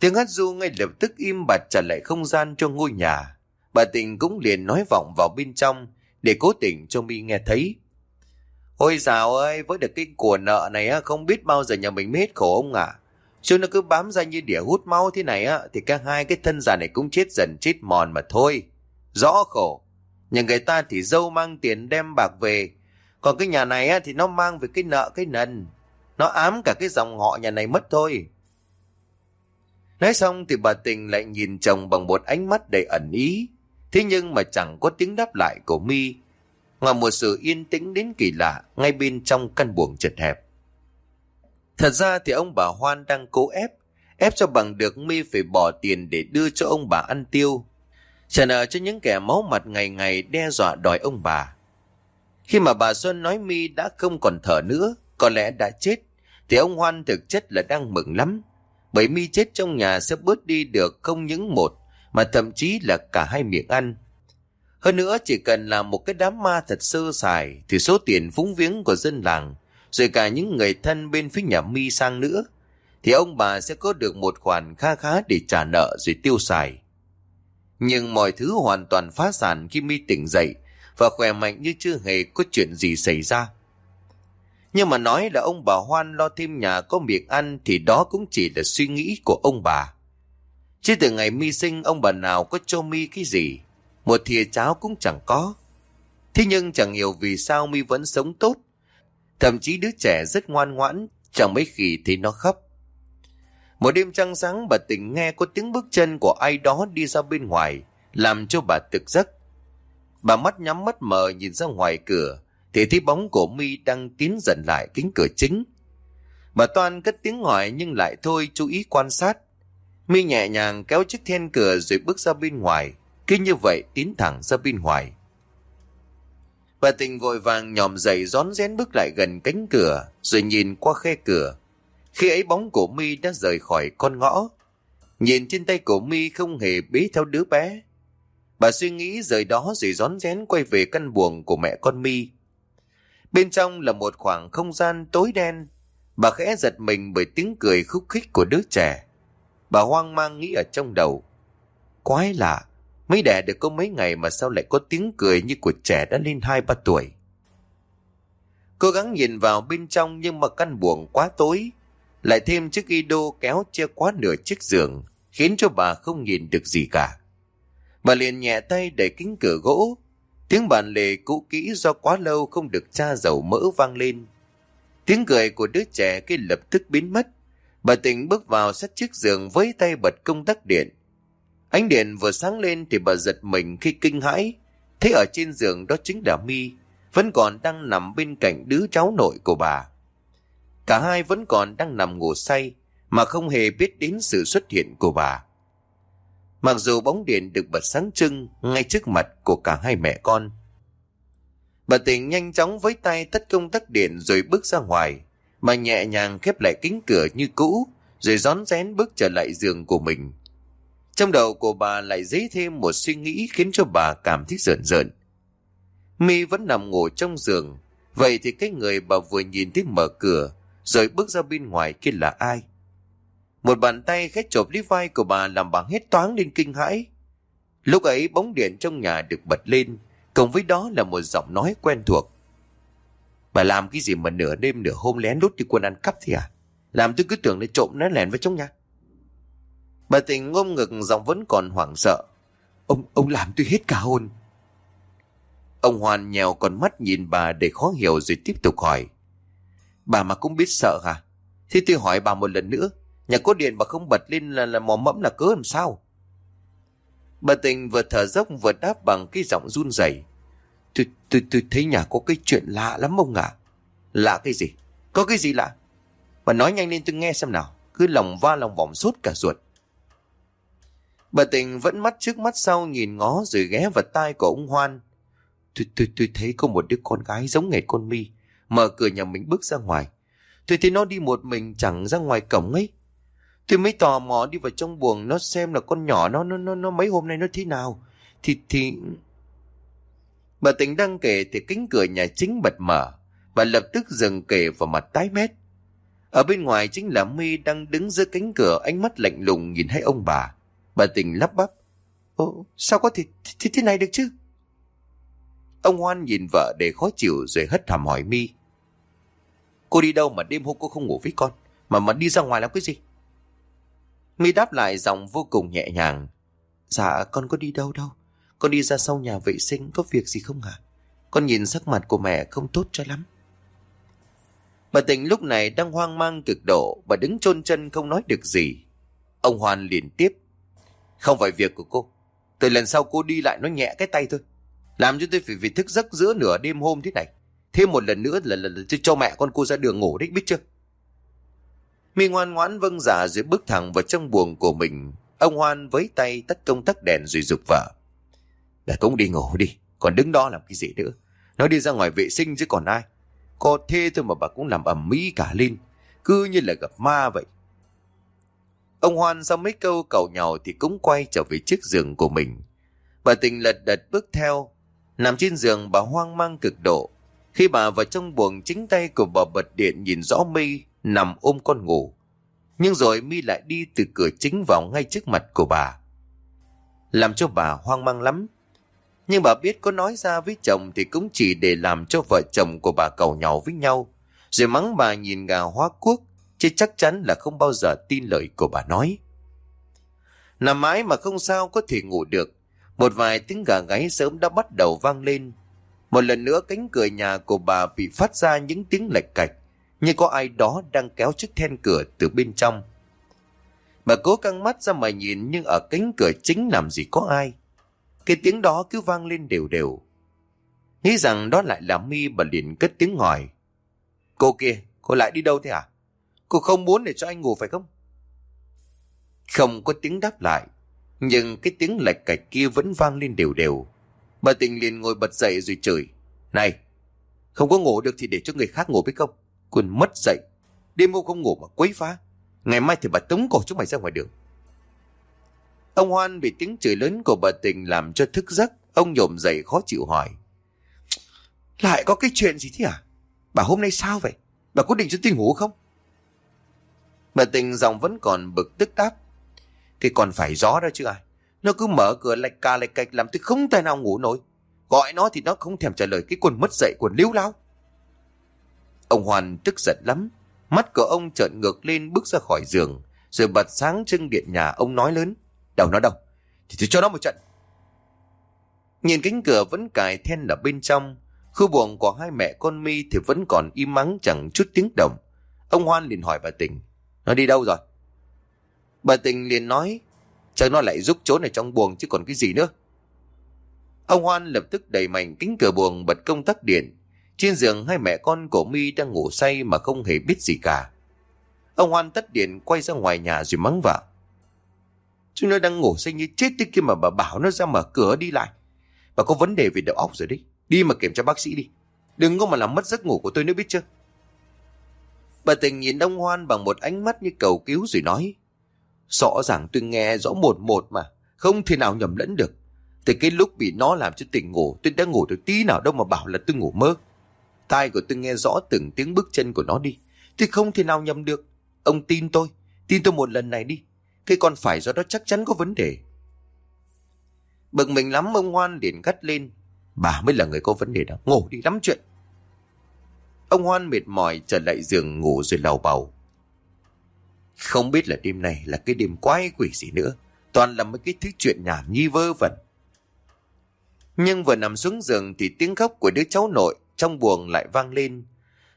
Tiếng hát du ngay lập tức im bặt trở lại không gian cho ngôi nhà. Bà tình cũng liền nói vọng vào bên trong để cố tình cho mi nghe thấy. Ôi dào ơi, với được cái của nợ này không biết bao giờ nhà mình mới hết khổ ông ạ. À. Chứ nó cứ bám ra như đỉa hút máu thế này á, thì cả hai cái thân già này cũng chết dần chết mòn mà thôi. Rõ khổ. Nhà người ta thì dâu mang tiền đem bạc về. Còn cái nhà này á, thì nó mang về cái nợ cái nần. Nó ám cả cái dòng họ nhà này mất thôi. Nói xong thì bà tình lại nhìn chồng bằng một ánh mắt đầy ẩn ý. Thế nhưng mà chẳng có tiếng đáp lại của mi Ngoài một sự yên tĩnh đến kỳ lạ ngay bên trong căn buồng chật hẹp. Thật ra thì ông bà Hoan đang cố ép, ép cho bằng được mi phải bỏ tiền để đưa cho ông bà ăn tiêu. Trả nợ cho những kẻ máu mặt ngày ngày đe dọa đòi ông bà. Khi mà bà Xuân nói mi đã không còn thở nữa, có lẽ đã chết, thì ông Hoan thực chất là đang mừng lắm. Bởi mi chết trong nhà sẽ bớt đi được không những một, mà thậm chí là cả hai miệng ăn. Hơn nữa chỉ cần là một cái đám ma thật sơ sài thì số tiền phúng viếng của dân làng rồi cả những người thân bên phía nhà mi sang nữa thì ông bà sẽ có được một khoản kha khá để trả nợ rồi tiêu xài. Nhưng mọi thứ hoàn toàn phá sản khi mi tỉnh dậy và khỏe mạnh như chưa hề có chuyện gì xảy ra. Nhưng mà nói là ông bà Hoan lo thêm nhà có miệng ăn thì đó cũng chỉ là suy nghĩ của ông bà. Chứ từ ngày mi sinh ông bà nào có cho mi cái gì một thìa cháo cũng chẳng có. Thế nhưng chẳng hiểu vì sao mi vẫn sống tốt. Thậm chí đứa trẻ rất ngoan ngoãn, chẳng mấy khi thấy nó khóc. Một đêm trăng sáng bà tỉnh nghe có tiếng bước chân của ai đó đi ra bên ngoài, làm cho bà thực giấc. Bà mắt nhắm mắt mờ nhìn ra ngoài cửa, thì thấy bóng của mi đang tiến dần lại kính cửa chính. Bà Toan cất tiếng hỏi nhưng lại thôi chú ý quan sát. Mi nhẹ nhàng kéo chiếc then cửa rồi bước ra bên ngoài. Cứ như vậy tiến thẳng ra bên ngoài. Bà tình vội vàng nhòm dậy rón rén bước lại gần cánh cửa rồi nhìn qua khe cửa. Khi ấy bóng của mi đã rời khỏi con ngõ. Nhìn trên tay của mi không hề bế theo đứa bé. Bà suy nghĩ rời đó rồi rón rén quay về căn buồng của mẹ con mi. Bên trong là một khoảng không gian tối đen. Bà khẽ giật mình bởi tiếng cười khúc khích của đứa trẻ. Bà hoang mang nghĩ ở trong đầu. Quái lạ, Mới đẻ được có mấy ngày mà sao lại có tiếng cười như của trẻ đã lên hai ba tuổi. Cố gắng nhìn vào bên trong nhưng mà căn buồng quá tối. Lại thêm chiếc y đô kéo che quá nửa chiếc giường, khiến cho bà không nhìn được gì cả. Bà liền nhẹ tay đẩy kính cửa gỗ. Tiếng bàn lề cũ kỹ do quá lâu không được cha dầu mỡ vang lên. Tiếng cười của đứa trẻ kia lập tức biến mất. Bà tỉnh bước vào sát chiếc giường với tay bật công tắc điện. Ánh điện vừa sáng lên thì bà giật mình khi kinh hãi. Thấy ở trên giường đó chính là mi vẫn còn đang nằm bên cạnh đứa cháu nội của bà. Cả hai vẫn còn đang nằm ngủ say, mà không hề biết đến sự xuất hiện của bà. Mặc dù bóng điện được bật sáng trưng ngay trước mặt của cả hai mẹ con, Bà tình nhanh chóng với tay tắt công tắc điện rồi bước ra ngoài, mà nhẹ nhàng khép lại kính cửa như cũ, rồi rón rén bước trở lại giường của mình. Trong đầu của bà lại dấy thêm một suy nghĩ khiến cho bà cảm thấy rợn rợn. Mi vẫn nằm ngủ trong giường, vậy thì cái người bà vừa nhìn thấy mở cửa, rồi bước ra bên ngoài kia là ai? Một bàn tay khét chộp lấy vai của bà làm bà hết toáng lên kinh hãi. Lúc ấy bóng điện trong nhà được bật lên, cùng với đó là một giọng nói quen thuộc. Bà làm cái gì mà nửa đêm nửa hôm lén lút đi quân ăn cắp thì à? Làm tôi cứ tưởng là trộm nó lẻn vào trong nhà. Bà tình ôm ngực giọng vẫn còn hoảng sợ. Ông ông làm tôi hết cả hồn. Ông Hoàn nhèo con mắt nhìn bà để khó hiểu rồi tiếp tục hỏi. Bà mà cũng biết sợ hả? Thế tôi hỏi bà một lần nữa. Nhà có điện mà không bật lên là, là mò mẫm là cớ làm sao? Bà tình vừa thở dốc vừa đáp bằng cái giọng run rẩy. Tôi, tôi, tôi thấy nhà có cái chuyện lạ lắm ông ạ. Lạ cái gì? Có cái gì lạ? Bà nói nhanh lên tôi nghe xem nào. Cứ lòng va lòng vòng sốt cả ruột. Bà tình vẫn mắt trước mắt sau nhìn ngó rồi ghé vào tai của ông Hoan. Tôi, tôi, tôi thấy có một đứa con gái giống nghề con mi. Mở cửa nhà mình bước ra ngoài. Tôi thấy nó đi một mình chẳng ra ngoài cổng ấy. Tôi mới tò mò đi vào trong buồng nó xem là con nhỏ nó nó nó, nó mấy hôm nay nó thế nào. Thì thì Bà tình đang kể thì cánh cửa nhà chính bật mở và lập tức dừng kể vào mặt tái mét. Ở bên ngoài chính là my đang đứng giữa cánh cửa ánh mắt lạnh lùng nhìn thấy ông bà. Bà tình lắp bắp. Ồ, sao có thể thế, thế này được chứ? Ông Hoan nhìn vợ để khó chịu rồi hất hàm hỏi my Cô đi đâu mà đêm hôm cô không ngủ với con? Mà mà đi ra ngoài làm cái gì? Mi đáp lại giọng vô cùng nhẹ nhàng. Dạ con có đi đâu đâu. Con đi ra sau nhà vệ sinh có việc gì không hả? Con nhìn sắc mặt của mẹ không tốt cho lắm. Bà tình lúc này đang hoang mang cực độ, bà đứng chôn chân không nói được gì. Ông Hoàn liền tiếp. Không phải việc của cô. Từ lần sau cô đi lại nó nhẹ cái tay thôi. Làm cho tôi phải, phải thức giấc giữa nửa đêm hôm thế này. Thêm một lần nữa là, là, là cho mẹ con cô ra đường ngủ đấy biết chưa? Mi ngoan ngoãn vâng dạ giả rồi bước thẳng vào trong buồng của mình. Ông Hoan với tay tắt công tắc đèn rồi dục vợ. Bà cũng đi ngủ đi, còn đứng đó làm cái gì nữa. Nó đi ra ngoài vệ sinh chứ còn ai. Có thê thôi mà bà cũng làm ẩm mỹ cả lên. Cứ như là gặp ma vậy. Ông Hoan sau mấy câu cầu nhau thì cũng quay trở về chiếc giường của mình. Bà tình lật đật bước theo. Nằm trên giường bà hoang mang cực độ. Khi bà vào trong buồng chính tay của bà bật điện nhìn rõ mi nằm ôm con ngủ. Nhưng rồi mi lại đi từ cửa chính vào ngay trước mặt của bà. Làm cho bà hoang mang lắm. Nhưng bà biết có nói ra với chồng thì cũng chỉ để làm cho vợ chồng của bà cầu nhau với nhau. Rồi mắng bà nhìn gà hóa quốc, chứ chắc chắn là không bao giờ tin lời của bà nói. Nằm mãi mà không sao có thể ngủ được. Một vài tiếng gà gáy sớm đã bắt đầu vang lên. Một lần nữa cánh cửa nhà của bà bị phát ra những tiếng lệch cạch, như có ai đó đang kéo chiếc then cửa từ bên trong. Bà cố căng mắt ra mà nhìn nhưng ở cánh cửa chính làm gì có ai. Cái tiếng đó cứ vang lên đều đều. Nghĩ rằng đó lại là mi bà liền cất tiếng hỏi. Cô kia, cô lại đi đâu thế à? Cô không muốn để cho anh ngủ phải không? Không có tiếng đáp lại. Nhưng cái tiếng lạch cạch kia vẫn vang lên đều đều. Bà tình liền ngồi bật dậy rồi chửi. Này, không có ngủ được thì để cho người khác ngủ biết không? Quân mất dậy. Đêm hôm không ngủ mà quấy phá. Ngày mai thì bà tống cổ chúng mày ra ngoài đường. Ông Hoan bị tiếng chửi lớn của bà tình làm cho thức giấc. Ông nhổm dậy khó chịu hỏi. Lại có cái chuyện gì thế à? Bà hôm nay sao vậy? Bà có định cho tin ngủ không? Bà tình giọng vẫn còn bực tức đáp. Cái còn phải gió đó chứ ai. Nó cứ mở cửa lạch ca lạch cạch làm tôi không thể nào ngủ nổi. Gọi nó thì nó không thèm trả lời cái quần mất dậy quần liếu lao. Ông Hoàn tức giận lắm. Mắt của ông trợn ngược lên bước ra khỏi giường. Rồi bật sáng trưng điện nhà ông nói lớn. đầu nó đâu. Thì tôi cho nó một trận. Nhìn cánh cửa vẫn cài then ở bên trong. Khu buồng của hai mẹ con mi thì vẫn còn im mắng chẳng chút tiếng động. Ông Hoan liền hỏi bà Tình. Nó đi đâu rồi? Bà Tình liền nói. Chắc nó lại giúp trốn ở trong buồng chứ còn cái gì nữa. Ông Hoan lập tức đẩy mạnh kính cửa buồng bật công tắc điện. Trên giường hai mẹ con của mi đang ngủ say mà không hề biết gì cả. Ông Hoan tắt điện quay ra ngoài nhà rồi mắng vợ. Chúng nó đang ngủ say như chết thế kia mà bà bảo nó ra mở cửa đi lại. Bà có vấn đề về đầu óc rồi đấy. Đi mà kiểm tra bác sĩ đi. Đừng có mà làm mất giấc ngủ của tôi nữa biết chưa? Bà tình nhìn ông Hoan bằng một ánh mắt như cầu cứu rồi nói. Rõ ràng tôi nghe rõ một một mà, không thể nào nhầm lẫn được. Từ cái lúc bị nó làm cho tỉnh ngủ, tôi đã ngủ được tí nào đâu mà bảo là tôi ngủ mơ. Tai của tôi nghe rõ từng tiếng bước chân của nó đi. thì không thể nào nhầm được. Ông tin tôi, tin tôi một lần này đi. Cái con phải do đó chắc chắn có vấn đề. Bực mình lắm ông Hoan liền gắt lên. Bà mới là người có vấn đề đó, ngủ đi lắm chuyện. Ông Hoan mệt mỏi trở lại giường ngủ rồi lầu bầu. Không biết là đêm này là cái đêm quái quỷ gì nữa. Toàn là mấy cái thứ chuyện nhảm nhi vơ vẩn. Nhưng vừa nằm xuống giường thì tiếng khóc của đứa cháu nội trong buồng lại vang lên.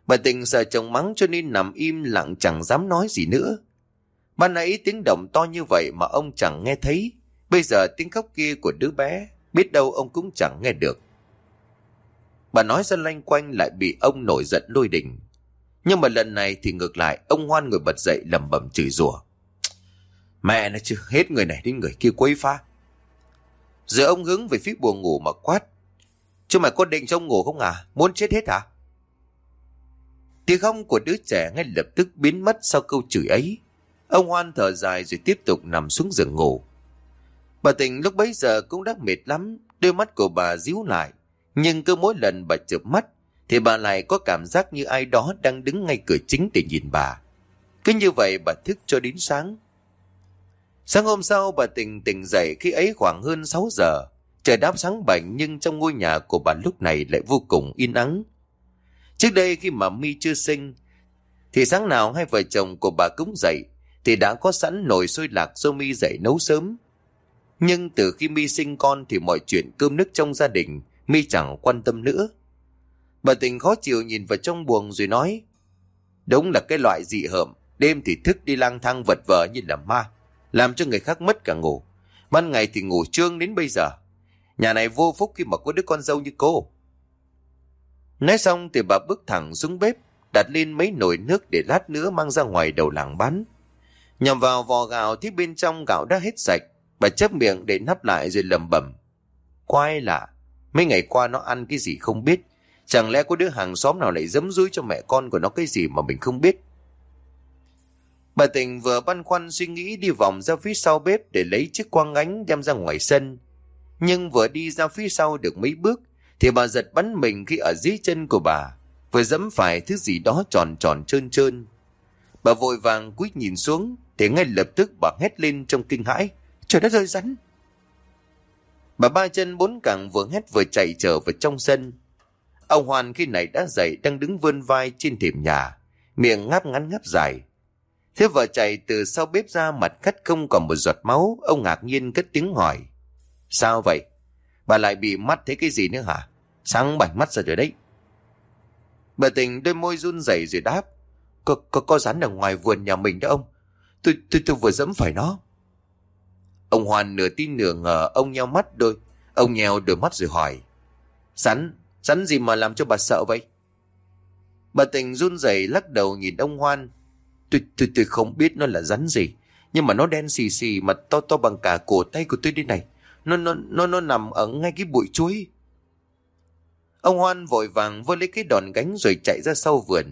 Bà tình sợ chồng mắng cho nên nằm im lặng chẳng dám nói gì nữa. Ban nãy tiếng động to như vậy mà ông chẳng nghe thấy. Bây giờ tiếng khóc kia của đứa bé, biết đâu ông cũng chẳng nghe được. Bà nói ra lanh quanh lại bị ông nổi giận lôi đình. Nhưng mà lần này thì ngược lại, ông Hoan người bật dậy lầm bầm chửi rủa. Mẹ nó chứ, hết người này đến người kia quấy phá. Giờ ông hướng về phía buồng ngủ mà quát. Chứ mày có định trong ngủ không à? Muốn chết hết à? Tiếng không của đứa trẻ ngay lập tức biến mất sau câu chửi ấy. Ông Hoan thở dài rồi tiếp tục nằm xuống giường ngủ. Bà tình lúc bấy giờ cũng đã mệt lắm, đôi mắt của bà díu lại. Nhưng cứ mỗi lần bà chợp mắt, thì bà lại có cảm giác như ai đó đang đứng ngay cửa chính để nhìn bà. Cứ như vậy bà thức cho đến sáng. Sáng hôm sau bà tỉnh tỉnh dậy khi ấy khoảng hơn 6 giờ. Trời đáp sáng bảnh nhưng trong ngôi nhà của bà lúc này lại vô cùng yên ắng. Trước đây khi mà mi chưa sinh, thì sáng nào hai vợ chồng của bà cũng dậy, thì đã có sẵn nồi sôi lạc do mi dậy nấu sớm. Nhưng từ khi mi sinh con thì mọi chuyện cơm nước trong gia đình mi chẳng quan tâm nữa. Bà tình khó chịu nhìn vào trong buồng rồi nói, đúng là cái loại dị hợm, đêm thì thức đi lang thang vật vờ như là ma, làm cho người khác mất cả ngủ. Ban ngày thì ngủ trương đến bây giờ. Nhà này vô phúc khi mà có đứa con dâu như cô. Nói xong thì bà bước thẳng xuống bếp, đặt lên mấy nồi nước để lát nữa mang ra ngoài đầu làng bán. Nhằm vào vò gạo thì bên trong gạo đã hết sạch, bà chấp miệng để nắp lại rồi lầm bẩm. Quái lạ, mấy ngày qua nó ăn cái gì không biết. Chẳng lẽ có đứa hàng xóm nào lại dấm dúi cho mẹ con của nó cái gì mà mình không biết. Bà tình vừa băn khoăn suy nghĩ đi vòng ra phía sau bếp để lấy chiếc quang ánh đem ra ngoài sân. Nhưng vừa đi ra phía sau được mấy bước thì bà giật bắn mình khi ở dưới chân của bà vừa dẫm phải thứ gì đó tròn tròn trơn trơn. Bà vội vàng quýt nhìn xuống thì ngay lập tức bà hét lên trong kinh hãi. Trời đất ơi rắn! Bà ba chân bốn cẳng vừa hét vừa chạy trở vào trong sân. Ông Hoàn khi này đã dậy đang đứng vươn vai trên thềm nhà, miệng ngáp ngắn ngáp dài. Thế vợ chạy từ sau bếp ra mặt cắt không còn một giọt máu, ông ngạc nhiên cất tiếng hỏi. Sao vậy? Bà lại bị mắt thấy cái gì nữa hả? Sáng bảnh mắt ra rồi đấy. Bà tình đôi môi run rẩy rồi đáp. Có, có, có rắn ở ngoài vườn nhà mình đó ông. Tôi, tôi, tôi vừa dẫm phải nó. Ông Hoàn nửa tin nửa ngờ, ông nheo mắt đôi. Ông nheo đôi mắt rồi hỏi. Rắn, rắn gì mà làm cho bà sợ vậy? Bà tình run rẩy lắc đầu nhìn ông Hoan. Tôi, tôi, tôi không biết nó là rắn gì. Nhưng mà nó đen xì xì mà to to bằng cả cổ tay của tôi đây này. Nó, nó, nó, nó nằm ở ngay cái bụi chuối. Ông Hoan vội vàng vơ lấy cái đòn gánh rồi chạy ra sau vườn.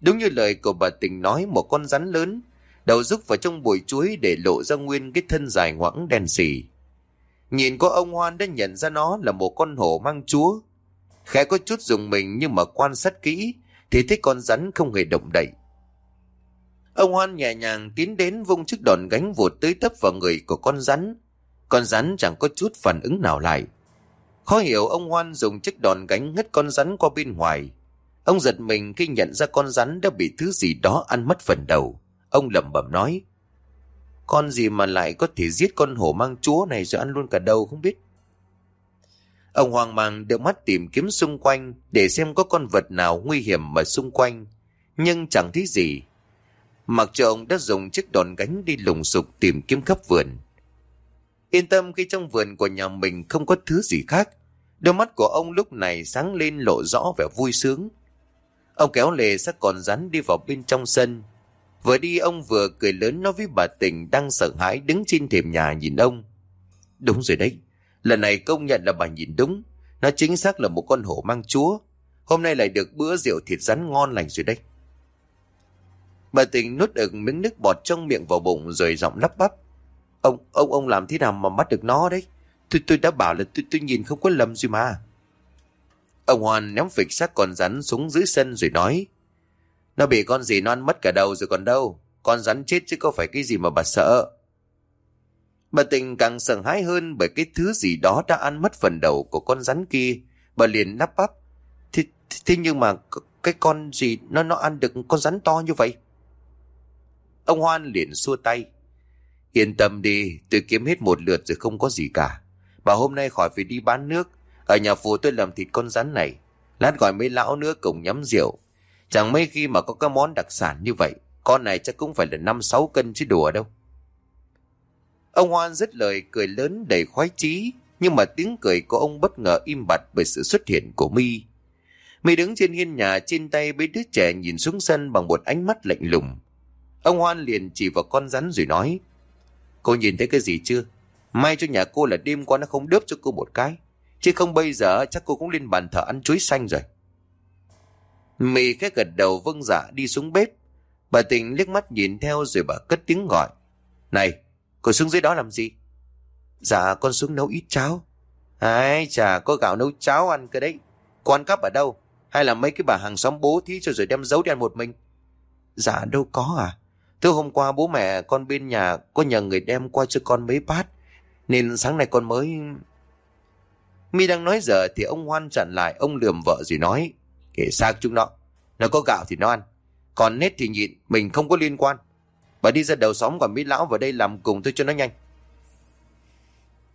Đúng như lời của bà tình nói một con rắn lớn, đầu rúc vào trong bụi chuối để lộ ra nguyên cái thân dài ngoãng đen xì. Nhìn có ông Hoan đã nhận ra nó là một con hổ mang chúa. Khẽ có chút dùng mình nhưng mà quan sát kỹ thì thấy con rắn không hề động đậy. Ông Hoan nhẹ nhàng tiến đến vung chiếc đòn gánh vụt tới tấp vào người của con rắn. Con rắn chẳng có chút phản ứng nào lại. Khó hiểu ông Hoan dùng chiếc đòn gánh ngất con rắn qua bên ngoài. Ông giật mình khi nhận ra con rắn đã bị thứ gì đó ăn mất phần đầu. Ông lẩm bẩm nói. Con gì mà lại có thể giết con hổ mang chúa này rồi ăn luôn cả đầu không biết. Ông hoang mang đưa mắt tìm kiếm xung quanh để xem có con vật nào nguy hiểm mà xung quanh. Nhưng chẳng thấy gì. Mặc cho ông đã dùng chiếc đòn gánh đi lùng sục tìm kiếm khắp vườn. Yên tâm khi trong vườn của nhà mình không có thứ gì khác. Đôi mắt của ông lúc này sáng lên lộ rõ vẻ vui sướng. Ông kéo lề sắc còn rắn đi vào bên trong sân. Vừa đi, ông vừa cười lớn nói với bà tình đang sợ hãi đứng trên thềm nhà nhìn ông. Đúng rồi đấy. Lần này công nhận là bà nhìn đúng. Nó chính xác là một con hổ mang chúa. Hôm nay lại được bữa rượu thịt rắn ngon lành rồi đấy. Bà tình nuốt được miếng nước bọt trong miệng vào bụng rồi giọng lắp bắp. Ông, ông, ông làm thế nào mà bắt được nó đấy? Tôi, tôi đã bảo là tôi, tôi nhìn không có lầm gì mà. Ông Hoàn ném phịch xác con rắn xuống dưới sân rồi nói. Nó bị con gì nó ăn mất cả đầu rồi còn đâu. Con rắn chết chứ có phải cái gì mà bà sợ. Bà tình càng sợ hãi hơn bởi cái thứ gì đó đã ăn mất phần đầu của con rắn kia. Bà liền nắp bắp. Thế, thế nhưng mà cái con gì nó nó ăn được con rắn to như vậy? Ông Hoan liền xua tay. Yên tâm đi, tôi kiếm hết một lượt rồi không có gì cả. Bà hôm nay khỏi phải đi bán nước. Ở nhà phố tôi làm thịt con rắn này. Lát gọi mấy lão nữa cùng nhắm rượu. Chẳng mấy khi mà có cái món đặc sản như vậy. Con này chắc cũng phải là 5-6 cân chứ đùa đâu. Ông Hoan dứt lời cười lớn đầy khoái chí, nhưng mà tiếng cười của ông bất ngờ im bặt bởi sự xuất hiện của Mi. Mi đứng trên hiên nhà trên tay với đứa trẻ nhìn xuống sân bằng một ánh mắt lạnh lùng. Ông Hoan liền chỉ vào con rắn rồi nói, Cô nhìn thấy cái gì chưa? May cho nhà cô là đêm qua nó không đớp cho cô một cái. Chứ không bây giờ chắc cô cũng lên bàn thờ ăn chuối xanh rồi. Mì khẽ gật đầu vâng dạ đi xuống bếp. Bà tình liếc mắt nhìn theo rồi bà cất tiếng gọi. Này, cô xuống dưới đó làm gì? Dạ con xuống nấu ít cháo. Ai chà có gạo nấu cháo ăn cơ đấy. Con cắp ở đâu? Hay là mấy cái bà hàng xóm bố thí cho rồi đem giấu đi ăn một mình? Dạ đâu có à. Thứ hôm qua bố mẹ con bên nhà có nhờ người đem qua cho con mấy bát. Nên sáng nay con mới... Mi đang nói giờ thì ông Hoan chặn lại ông lườm vợ rồi nói. Kể xác chúng nó. Nó có gạo thì nó ăn. Còn nết thì nhịn, mình không có liên quan. Bà đi ra đầu xóm còn mấy lão vào đây làm cùng tôi cho nó nhanh.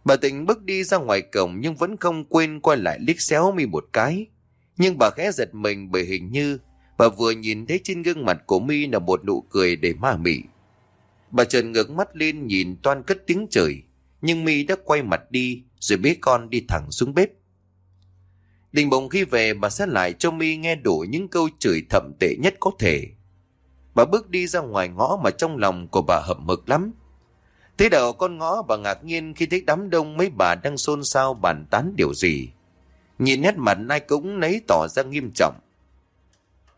Bà tỉnh bước đi ra ngoài cổng nhưng vẫn không quên quay lại liếc xéo mi một cái. Nhưng bà khẽ giật mình bởi hình như bà vừa nhìn thấy trên gương mặt của mi là một nụ cười để ma mị. Bà trần ngước mắt lên nhìn toan cất tiếng trời, nhưng mi đã quay mặt đi rồi bế con đi thẳng xuống bếp. Đình bồng khi về bà sẽ lại cho mi nghe đủ những câu chửi thậm tệ nhất có thể. Bà bước đi ra ngoài ngõ mà trong lòng của bà hậm mực lắm. Thế đầu con ngõ bà ngạc nhiên khi thấy đám đông mấy bà đang xôn xao bàn tán điều gì. Nhìn nét mặt ai cũng nấy tỏ ra nghiêm trọng.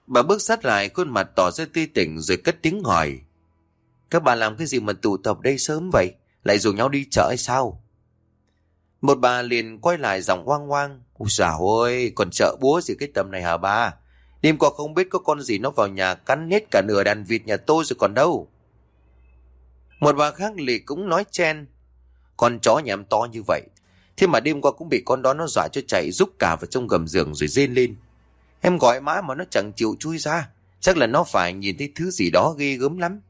Bà bước sát lại khuôn mặt tỏ ra tươi tỉnh rồi cất tiếng hỏi. Các bà làm cái gì mà tụ tập đây sớm vậy? Lại rủ nhau đi chợ hay sao? Một bà liền quay lại giọng hoang hoang. Úi dào ơi, còn chợ búa gì cái tầm này hả bà? Đêm qua không biết có con gì nó vào nhà cắn hết cả nửa đàn vịt nhà tôi rồi còn đâu. Một bà khác lì cũng nói chen. Con chó nhà em to như vậy. Thế mà đêm qua cũng bị con đó nó dọa cho chạy rút cả vào trong gầm giường rồi rên lên. Em gọi mãi mà nó chẳng chịu chui ra. Chắc là nó phải nhìn thấy thứ gì đó ghê gớm lắm.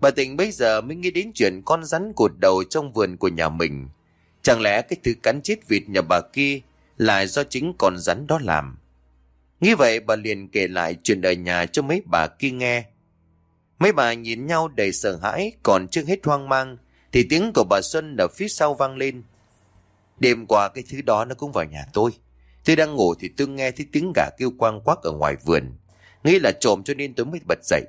Bà tỉnh bây giờ mới nghĩ đến chuyện con rắn cột đầu trong vườn của nhà mình. Chẳng lẽ cái thứ cắn chết vịt nhà bà kia là do chính con rắn đó làm? Nghĩ vậy bà liền kể lại chuyện ở nhà cho mấy bà kia nghe. Mấy bà nhìn nhau đầy sợ hãi, còn chưa hết hoang mang, thì tiếng của bà Xuân ở phía sau vang lên. Đêm qua cái thứ đó nó cũng vào nhà tôi. Tôi đang ngủ thì tôi nghe thấy tiếng gà kêu quang quắc ở ngoài vườn. Nghĩ là trộm cho nên tôi mới bật dậy.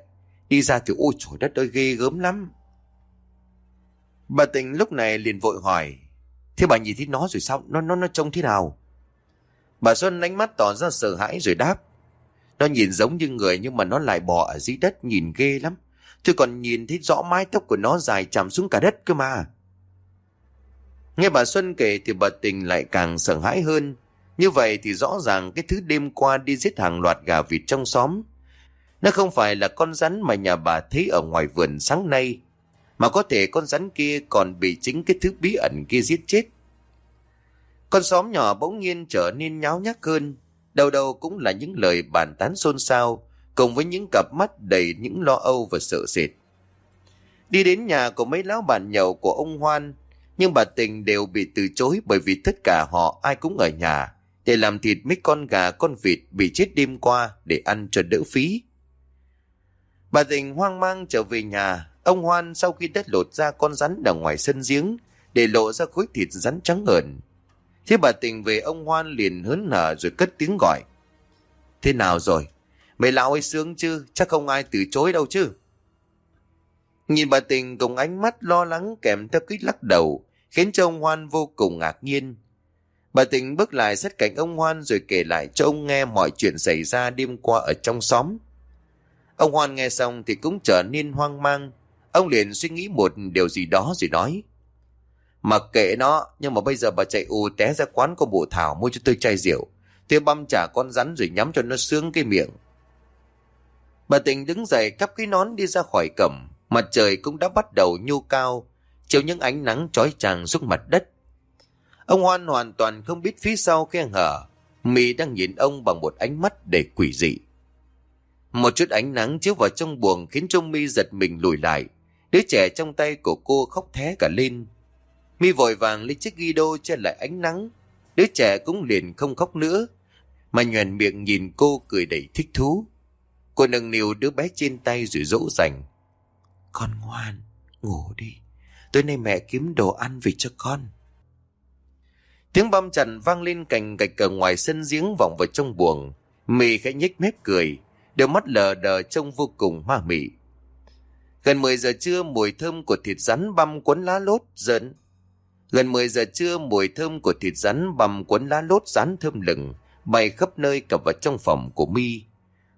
Đi ra thì, ôi trời đất ơi, ghê gớm lắm. Bà tình lúc này liền vội hỏi. Thế bà nhìn thấy nó rồi sao? Nó nó nó trông thế nào? Bà Xuân ánh mắt tỏ ra sợ hãi rồi đáp. Nó nhìn giống như người nhưng mà nó lại bò ở dưới đất, nhìn ghê lắm. Tôi còn nhìn thấy rõ mái tóc của nó dài chạm xuống cả đất cơ mà. Nghe bà Xuân kể thì bà Tình lại càng sợ hãi hơn. Như vậy thì rõ ràng cái thứ đêm qua đi giết hàng loạt gà vịt trong xóm. Nó không phải là con rắn mà nhà bà thấy ở ngoài vườn sáng nay. Mà có thể con rắn kia còn bị chính cái thứ bí ẩn kia giết chết. Con xóm nhỏ bỗng nhiên trở nên nháo nhác hơn. Đầu đầu cũng là những lời bàn tán xôn xao, cùng với những cặp mắt đầy những lo âu và sợ sệt. Đi đến nhà của mấy lão bàn nhậu của ông Hoan, nhưng bà Tình đều bị từ chối bởi vì tất cả họ ai cũng ở nhà để làm thịt mấy con gà con vịt bị chết đêm qua để ăn cho đỡ phí. Bà Tình hoang mang trở về nhà, ông Hoan sau khi đất lột ra con rắn ở ngoài sân giếng để lộ ra khối thịt rắn trắng ngợn. Thế bà Tình về ông Hoan liền hớn nở rồi cất tiếng gọi. Thế nào rồi? Mày lão ấy sướng chứ? Chắc không ai từ chối đâu chứ? Nhìn bà Tình cùng ánh mắt lo lắng kèm theo kích lắc đầu, khiến cho ông Hoan vô cùng ngạc nhiên. Bà tình bước lại sát cạnh ông Hoan rồi kể lại cho ông nghe mọi chuyện xảy ra đêm qua ở trong xóm. Ông Hoan nghe xong thì cũng trở nên hoang mang. Ông liền suy nghĩ một điều gì đó rồi nói. Mặc kệ nó, nhưng mà bây giờ bà chạy ù té ra quán của bộ Thảo mua cho tôi chai rượu. Tôi băm trả con rắn rồi nhắm cho nó sướng cái miệng. Bà tình đứng dậy cắp cái nón đi ra khỏi cẩm Mặt trời cũng đã bắt đầu nhô cao, chiếu những ánh nắng chói chang xuống mặt đất. Ông Hoan hoàn toàn không biết phía sau khe hở, Mỹ đang nhìn ông bằng một ánh mắt để quỷ dị. Một chút ánh nắng chiếu vào trong buồng khiến trông Mi giật mình lùi lại. Đứa trẻ trong tay của cô khóc thé cả lên. Mi vội vàng lấy chiếc ghi đô che lại ánh nắng. Đứa trẻ cũng liền không khóc nữa, mà nhoèn miệng nhìn cô cười đầy thích thú. Cô nâng niu đứa bé trên tay rồi dỗ dành. Con ngoan, ngủ đi. Tối nay mẹ kiếm đồ ăn về cho con. Tiếng băm chặn vang lên cành gạch ở ngoài sân giếng vọng vào trong buồng. Mì khẽ nhếch mép cười, đôi mắt lờ đờ trông vô cùng ma mị. Gần 10 giờ trưa mùi thơm của thịt rắn băm cuốn lá lốt dần. Gần 10 giờ trưa mùi thơm của thịt rắn băm cuốn lá lốt rán thơm lừng bay khắp nơi cập vào trong phòng của mi.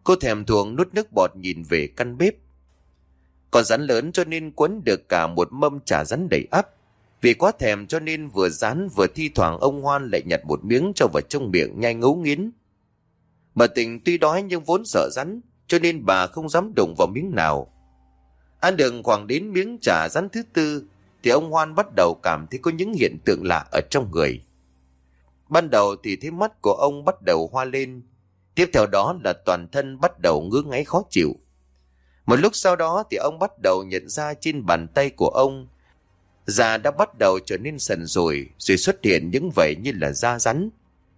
Cô thèm thuồng nuốt nước bọt nhìn về căn bếp. Còn rắn lớn cho nên cuốn được cả một mâm chả rắn đầy ắp. Vì quá thèm cho nên vừa rán vừa thi thoảng ông Hoan lại nhặt một miếng cho vào trong miệng nhai ngấu nghiến. Bà tình tuy đói nhưng vốn sợ rắn, cho nên bà không dám đụng vào miếng nào. Ăn đường khoảng đến miếng chả rắn thứ tư, thì ông Hoan bắt đầu cảm thấy có những hiện tượng lạ ở trong người. Ban đầu thì thấy mắt của ông bắt đầu hoa lên, tiếp theo đó là toàn thân bắt đầu ngứa ngáy khó chịu. Một lúc sau đó thì ông bắt đầu nhận ra trên bàn tay của ông da đã bắt đầu trở nên sần rồi, rồi xuất hiện những vảy như là da rắn.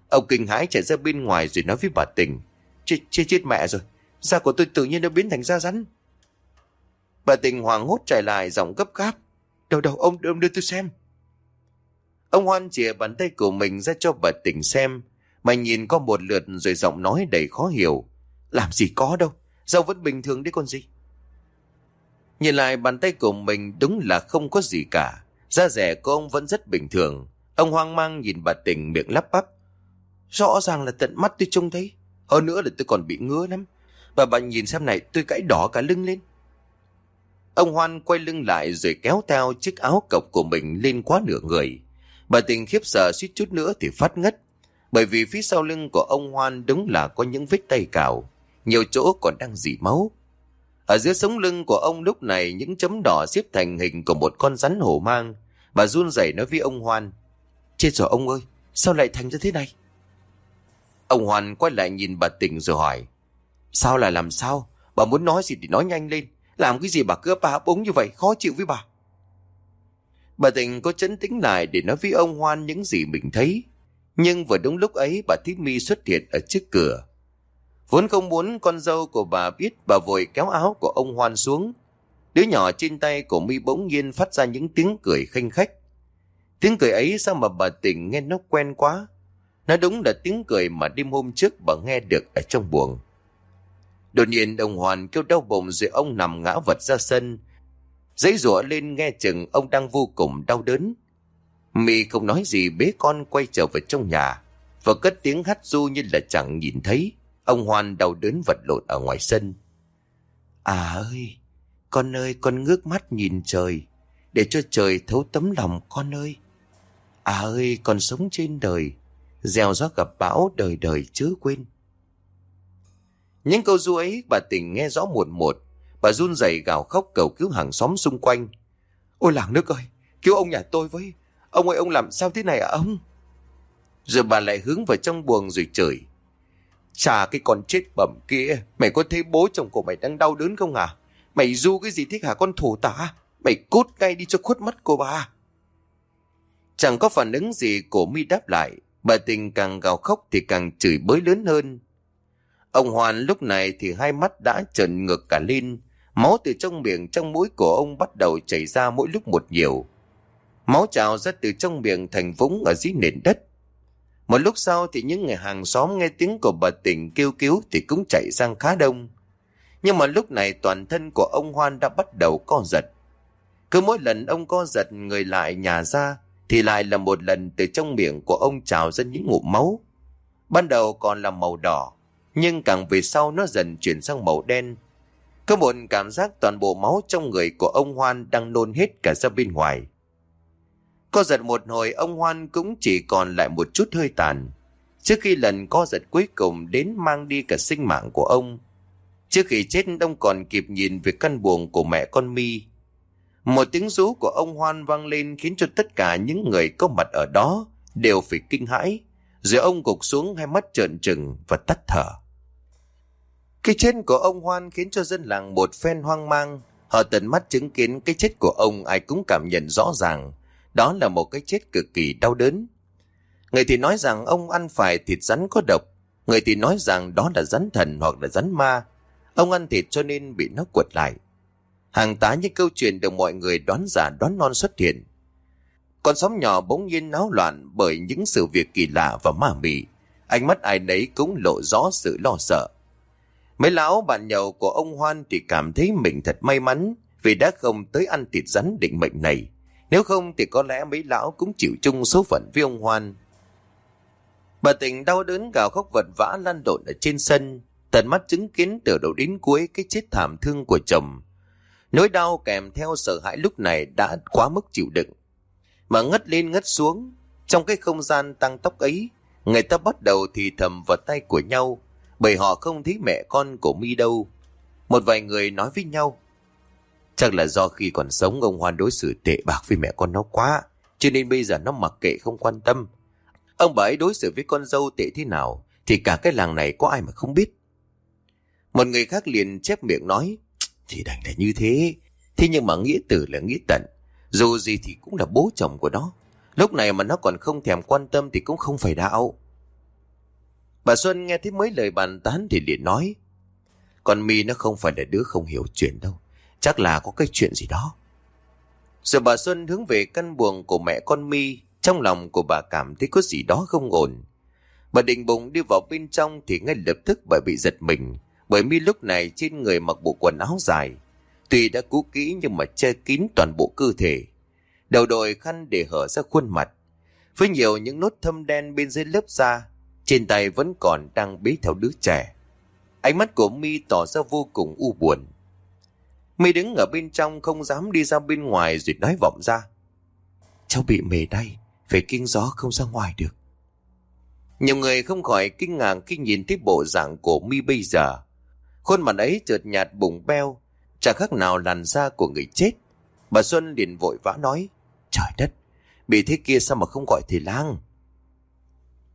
Ông kinh hãi chạy ra bên ngoài rồi nói với bà tình. Chết, chết, chết mẹ rồi, da của tôi tự nhiên nó biến thành da rắn. Bà tình hoàng hốt chạy lại giọng gấp gáp. đầu đầu ông, ông đưa tôi xem. Ông Hoan chìa bàn tay của mình ra cho bà tình xem. Mà nhìn có một lượt rồi giọng nói đầy khó hiểu. Làm gì có đâu, dâu vẫn bình thường đấy con gì. Nhìn lại bàn tay của mình đúng là không có gì cả. Da rẻ của ông vẫn rất bình thường. Ông hoang mang nhìn bà tình miệng lắp bắp. Rõ ràng là tận mắt tôi trông thấy. Hơn nữa là tôi còn bị ngứa lắm. Bà bà nhìn xem này, tôi cãi đỏ cả lưng lên. Ông Hoan quay lưng lại rồi kéo theo chiếc áo cộc của mình lên quá nửa người. Bà tình khiếp sợ suýt chút nữa thì phát ngất. Bởi vì phía sau lưng của ông Hoan đúng là có những vết tay cào. Nhiều chỗ còn đang dỉ máu. Ở dưới sống lưng của ông lúc này những chấm đỏ xếp thành hình của một con rắn hổ mang. Bà run rẩy nói với ông Hoan. Chết rồi ông ơi, sao lại thành ra thế này? Ông Hoan quay lại nhìn bà tình rồi hỏi. Sao là làm sao? Bà muốn nói gì thì nói nhanh lên. Làm cái gì bà cứ bà búng như vậy, khó chịu với bà. Bà tình có chấn tĩnh lại để nói với ông Hoan những gì mình thấy. Nhưng vừa đúng lúc ấy bà Thí Mi xuất hiện ở trước cửa. Vốn không muốn con dâu của bà biết, bà vội kéo áo của ông Hoan xuống. Đứa nhỏ trên tay của mi bỗng nhiên phát ra những tiếng cười khanh khách. Tiếng cười ấy sao mà bà tỉnh nghe nó quen quá. Nó đúng là tiếng cười mà đêm hôm trước bà nghe được ở trong buồng. Đột nhiên, ông Hoàn kêu đau bụng rồi ông nằm ngã vật ra sân. Giấy rủa lên nghe chừng ông đang vô cùng đau đớn. Mi không nói gì, bế con quay trở về trong nhà và cất tiếng hát du như là chẳng nhìn thấy. Ông Hoan đau đớn vật lộn ở ngoài sân. À ơi, con ơi con ngước mắt nhìn trời, để cho trời thấu tấm lòng con ơi. À ơi con sống trên đời, gieo gió gặp bão đời đời chớ quên. Những câu ru ấy bà tỉnh nghe rõ một một, bà run rẩy gào khóc cầu cứu hàng xóm xung quanh. Ôi làng nước ơi, cứu ông nhà tôi với, ông ơi ông làm sao thế này à ông? Rồi bà lại hướng vào trong buồng rồi chửi. Chà cái con chết bẩm kia, mày có thấy bố chồng của mày đang đau đớn không à? Mày du cái gì thích hả con thủ tả? Mày cút ngay đi cho khuất mắt cô bà. Chẳng có phản ứng gì cổ mi đáp lại, bà tình càng gào khóc thì càng chửi bới lớn hơn. Ông Hoàn lúc này thì hai mắt đã trợn ngược cả lên, máu từ trong miệng trong mũi của ông bắt đầu chảy ra mỗi lúc một nhiều. Máu trào ra từ trong miệng thành vũng ở dưới nền đất. Một lúc sau thì những người hàng xóm nghe tiếng của bà tỉnh kêu cứu thì cũng chạy sang khá đông. Nhưng mà lúc này toàn thân của ông Hoan đã bắt đầu co giật. Cứ mỗi lần ông co giật người lại nhà ra thì lại là một lần từ trong miệng của ông trào ra những ngụm máu. Ban đầu còn là màu đỏ, nhưng càng về sau nó dần chuyển sang màu đen. Có một cảm giác toàn bộ máu trong người của ông Hoan đang nôn hết cả ra bên ngoài. Co giật một hồi, ông Hoan cũng chỉ còn lại một chút hơi tàn. Trước khi lần co giật cuối cùng đến mang đi cả sinh mạng của ông. Trước khi chết ông còn kịp nhìn về căn buồng của mẹ con mi Một tiếng rú của ông Hoan vang lên khiến cho tất cả những người có mặt ở đó đều phải kinh hãi. Rồi ông gục xuống hai mắt trợn trừng và tắt thở. Cái chết của ông Hoan khiến cho dân làng một phen hoang mang. Họ tận mắt chứng kiến cái chết của ông, ai cũng cảm nhận rõ ràng. Đó là một cái chết cực kỳ đau đớn. Người thì nói rằng ông ăn phải thịt rắn có độc. Người thì nói rằng đó là rắn thần hoặc là rắn ma. Ông ăn thịt cho nên bị nó quật lại. Hàng tá những câu chuyện được mọi người đoán giả, đoán non xuất hiện. Con xóm nhỏ bỗng nhiên náo loạn bởi những sự việc kỳ lạ và ma mị. Ánh mắt ai nấy cũng lộ rõ sự lo sợ. Mấy lão bạn nhậu của ông Hoan thì cảm thấy mình thật may mắn vì đã không tới ăn thịt rắn định mệnh này. Nếu không thì có lẽ mấy lão cũng chịu chung số phận với ông Hoan. Bà tình đau đớn gào khóc vật vã lăn lộn ở trên sân, tận mắt chứng kiến từ đầu đến cuối cái chết thảm thương của chồng. Nỗi đau kèm theo sợ hãi lúc này đã quá mức chịu đựng. Mà ngất lên ngất xuống, trong cái không gian tăng tóc ấy, người ta bắt đầu thì thầm vào tay của nhau, bởi họ không thấy mẹ con của mi đâu. Một vài người nói với nhau, chắc là do khi còn sống ông Hoan đối xử tệ bạc với mẹ con nó quá, cho nên bây giờ nó mặc kệ không quan tâm. Ông bà ấy đối xử với con dâu tệ thế nào, thì cả cái làng này có ai mà không biết. Một người khác liền chép miệng nói, thì đành là như thế, thế nhưng mà nghĩa tử là nghĩa tận, dù gì thì cũng là bố chồng của nó. Lúc này mà nó còn không thèm quan tâm thì cũng không phải đạo. Bà Xuân nghe thấy mấy lời bàn tán thì liền nói, con mi nó không phải là đứa không hiểu chuyện đâu, chắc là có cái chuyện gì đó. Rồi bà Xuân hướng về căn buồng của mẹ con mi trong lòng của bà cảm thấy có gì đó không ổn. Bà định bụng đi vào bên trong thì ngay lập tức bà bị giật mình bởi mi lúc này trên người mặc bộ quần áo dài. Tuy đã cũ kỹ nhưng mà che kín toàn bộ cơ thể. Đầu đội khăn để hở ra khuôn mặt. Với nhiều những nốt thâm đen bên dưới lớp da, trên tay vẫn còn đang bế theo đứa trẻ. Ánh mắt của mi tỏ ra vô cùng u buồn mi đứng ở bên trong không dám đi ra bên ngoài rồi nói vọng ra. Cháu bị mề đay, phải kinh gió không ra ngoài được. Nhiều người không khỏi kinh ngạc khi nhìn thấy bộ dạng của mi bây giờ. Khuôn mặt ấy trượt nhạt bùng beo, chẳng khác nào làn da của người chết. Bà Xuân liền vội vã nói, trời đất, bị thế kia sao mà không gọi thầy lang.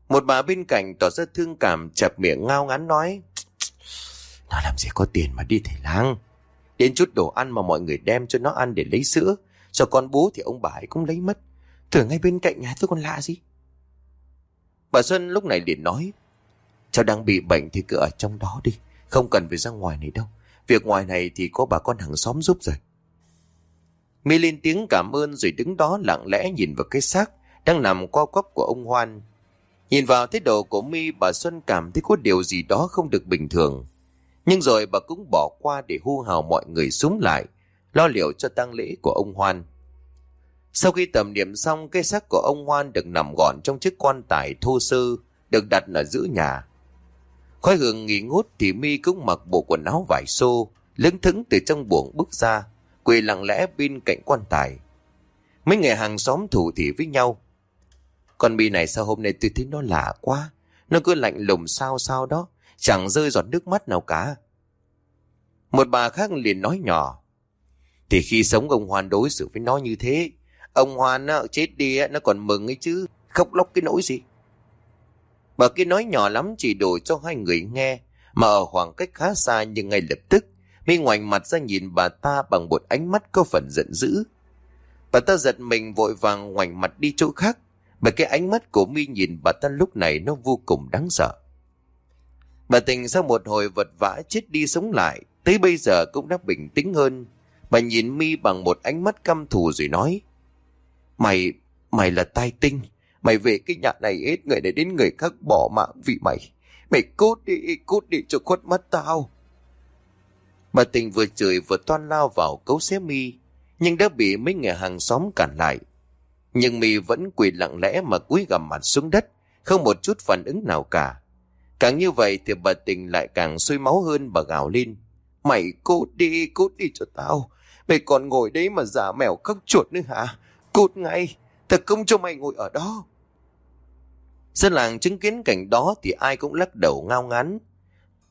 Một bà bên cạnh tỏ ra thương cảm chập miệng ngao ngán nói, nó làm gì có tiền mà đi thầy lang. Đến chút đồ ăn mà mọi người đem cho nó ăn để lấy sữa, cho con bú thì ông bà ấy cũng lấy mất. Thử ngay bên cạnh nhà tôi còn lạ gì. Bà Xuân lúc này liền nói, cháu đang bị bệnh thì cứ ở trong đó đi, không cần phải ra ngoài này đâu. Việc ngoài này thì có bà con hàng xóm giúp rồi. Mi lên tiếng cảm ơn rồi đứng đó lặng lẽ nhìn vào cái xác đang nằm qua quắp của ông Hoan. Nhìn vào thái độ của Mi bà Xuân cảm thấy có điều gì đó không được bình thường. Nhưng rồi bà cũng bỏ qua để hô hào mọi người xuống lại, lo liệu cho tang lễ của ông Hoan. Sau khi tầm niệm xong, cái xác của ông Hoan được nằm gọn trong chiếc quan tài thô sơ, được đặt ở giữa nhà. Khói hương nghỉ ngút thì mi cũng mặc bộ quần áo vải xô, lững thững từ trong buồng bước ra, quỳ lặng lẽ bên cạnh quan tài. Mấy người hàng xóm thủ thì với nhau. Con mi này sao hôm nay tôi thấy nó lạ quá, nó cứ lạnh lùng sao sao đó, chẳng rơi giọt nước mắt nào cả. Một bà khác liền nói nhỏ, thì khi sống ông Hoan đối xử với nó như thế, Ông Hoan á, chết đi nó còn mừng ấy chứ. Khóc lóc cái nỗi gì. Bà kia nói nhỏ lắm chỉ đổ cho hai người nghe. Mà ở khoảng cách khá xa nhưng ngay lập tức. Mi ngoảnh mặt ra nhìn bà ta bằng một ánh mắt có phần giận dữ. Bà ta giật mình vội vàng ngoảnh mặt đi chỗ khác. Bởi cái ánh mắt của Mi nhìn bà ta lúc này nó vô cùng đáng sợ. Bà tình sau một hồi vật vã chết đi sống lại. Tới bây giờ cũng đã bình tĩnh hơn. Bà nhìn Mi bằng một ánh mắt căm thù rồi nói. Mày, mày là tai tinh. Mày về cái nhà này hết người để đến người khác bỏ mạng vì mày. Mày cút đi, cút đi cho khuất mắt tao. Bà tình vừa chửi vừa toan lao vào cấu xé mi, nhưng đã bị mấy người hàng xóm cản lại. Nhưng mi vẫn quỳ lặng lẽ mà cúi gằm mặt xuống đất, không một chút phản ứng nào cả. Càng như vậy thì bà tình lại càng sôi máu hơn bà gào lên. Mày cút đi, cút đi cho tao. Mày còn ngồi đấy mà giả mèo khóc chuột nữa hả? Cút ngay, thật không cho mày ngồi ở đó. Dân làng chứng kiến cảnh đó thì ai cũng lắc đầu ngao ngán.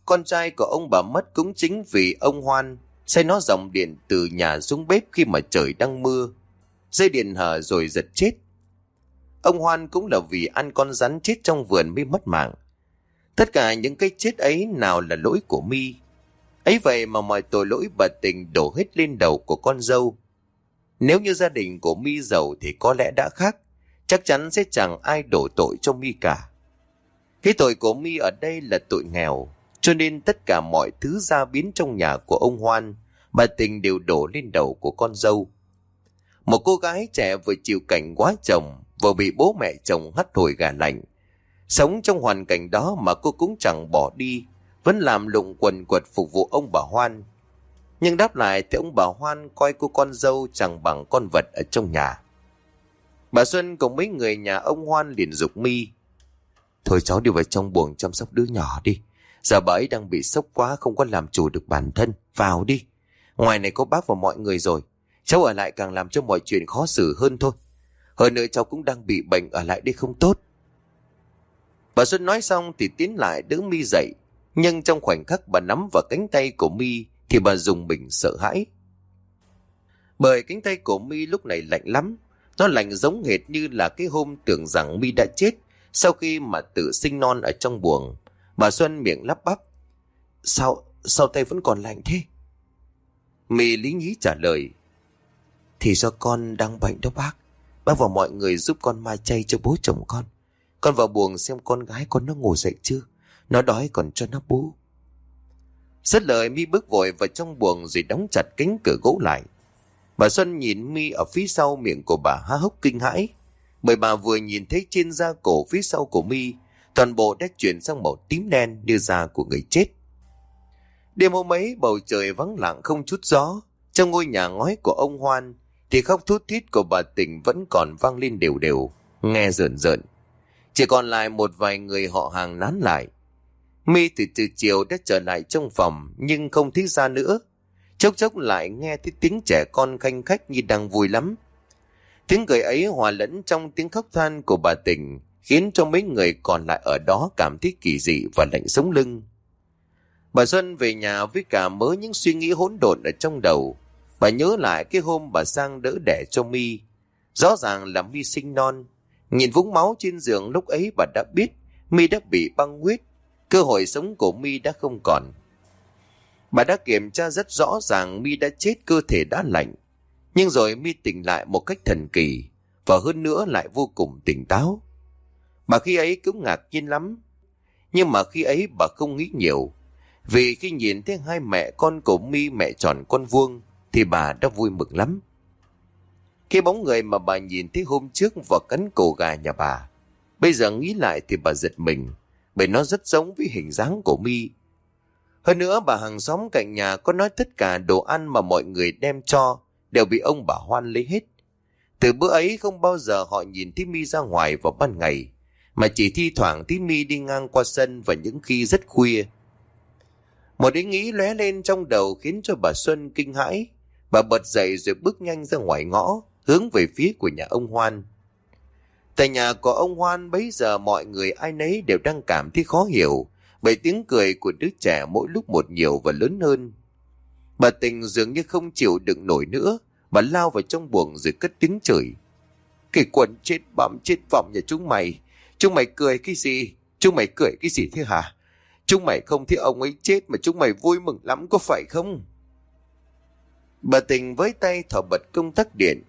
Con trai của ông bà mất cũng chính vì ông Hoan xe nó dòng điện từ nhà xuống bếp khi mà trời đang mưa. Dây điện hở rồi giật chết. Ông Hoan cũng là vì ăn con rắn chết trong vườn mới mất mạng. Tất cả những cái chết ấy nào là lỗi của mi ấy vậy mà mọi tội lỗi bà tình đổ hết lên đầu của con dâu. Nếu như gia đình của mi giàu thì có lẽ đã khác, chắc chắn sẽ chẳng ai đổ tội cho mi cả. Cái tội của mi ở đây là tội nghèo, cho nên tất cả mọi thứ ra biến trong nhà của ông Hoan, bà tình đều đổ lên đầu của con dâu. Một cô gái trẻ vừa chịu cảnh quá chồng, vừa bị bố mẹ chồng hắt hồi gà lạnh. Sống trong hoàn cảnh đó mà cô cũng chẳng bỏ đi, vẫn làm lụng quần quật phục vụ ông bà Hoan. Nhưng đáp lại thì ông bà Hoan coi cô con dâu chẳng bằng con vật ở trong nhà. Bà Xuân cùng mấy người nhà ông Hoan liền dục mi. Thôi cháu đi vào trong buồng chăm sóc đứa nhỏ đi. Giờ bà ấy đang bị sốc quá không có làm chủ được bản thân. Vào đi. Ngoài này có bác và mọi người rồi. Cháu ở lại càng làm cho mọi chuyện khó xử hơn thôi. Hơn nữa cháu cũng đang bị bệnh ở lại đây không tốt. Bà Xuân nói xong thì tiến lại đỡ mi dậy nhưng trong khoảnh khắc bà nắm vào cánh tay của mi thì bà dùng mình sợ hãi. Bởi cánh tay của mi lúc này lạnh lắm. Nó lạnh giống hệt như là cái hôm tưởng rằng mi đã chết sau khi mà tự sinh non ở trong buồng. Bà Xuân miệng lắp bắp. Sao, sao tay vẫn còn lạnh thế? Mi lý nhí trả lời. Thì do con đang bệnh đó bác. Bác và mọi người giúp con mai chay cho bố chồng con. Con vào buồng xem con gái con nó ngủ dậy chưa. Nó đói còn cho nó bú. Rất lời mi bước vội vào trong buồng rồi đóng chặt cánh cửa gỗ lại. Bà Xuân nhìn mi ở phía sau miệng của bà há hốc kinh hãi. Bởi bà vừa nhìn thấy trên da cổ phía sau của mi toàn bộ đã chuyển sang màu tím đen như da của người chết. Đêm hôm ấy bầu trời vắng lặng không chút gió. Trong ngôi nhà ngói của ông Hoan thì khóc thút thít của bà tỉnh vẫn còn vang lên đều đều, nghe rợn rợn. Chỉ còn lại một vài người họ hàng nán lại. Mi từ từ chiều đã trở lại trong phòng, nhưng không thấy ra nữa. Chốc chốc lại nghe thấy tiếng trẻ con khanh khách như đang vui lắm. Tiếng cười ấy hòa lẫn trong tiếng khóc than của bà tỉnh khiến cho mấy người còn lại ở đó cảm thấy kỳ dị và lạnh sống lưng. Bà Xuân về nhà với cả mớ những suy nghĩ hỗn độn ở trong đầu. Bà nhớ lại cái hôm bà sang đỡ đẻ cho mi Rõ ràng là mi sinh non. Nhìn vũng máu trên giường lúc ấy bà đã biết mi đã bị băng huyết, cơ hội sống của mi đã không còn. Bà đã kiểm tra rất rõ ràng mi đã chết cơ thể đã lạnh. Nhưng rồi mi tỉnh lại một cách thần kỳ và hơn nữa lại vô cùng tỉnh táo. Bà khi ấy cũng ngạc nhiên lắm. Nhưng mà khi ấy bà không nghĩ nhiều. Vì khi nhìn thấy hai mẹ con của mi mẹ tròn con vuông thì bà đã vui mừng lắm. Cái bóng người mà bà nhìn thấy hôm trước vào cắn cổ gà nhà bà. Bây giờ nghĩ lại thì bà giật mình bởi nó rất giống với hình dáng của mi. Hơn nữa bà hàng xóm cạnh nhà có nói tất cả đồ ăn mà mọi người đem cho đều bị ông bà Hoan lấy hết. Từ bữa ấy không bao giờ họ nhìn thấy mi ra ngoài vào ban ngày, mà chỉ thi thoảng thấy mi đi ngang qua sân vào những khi rất khuya. Một ý nghĩ lóe lên trong đầu khiến cho bà Xuân kinh hãi. Bà bật dậy rồi bước nhanh ra ngoài ngõ, hướng về phía của nhà ông Hoan. Tại nhà của ông Hoan bấy giờ mọi người ai nấy đều đang cảm thấy khó hiểu bởi tiếng cười của đứa trẻ mỗi lúc một nhiều và lớn hơn. Bà tình dường như không chịu đựng nổi nữa, bà lao vào trong buồng rồi cất tiếng chửi. Cái quần chết bẩm chết vọng nhà chúng mày, chúng mày cười cái gì? Chúng mày cười cái gì thế hả? Chúng mày không thấy ông ấy chết mà chúng mày vui mừng lắm có phải không? Bà tình với tay thỏ bật công tắc điện,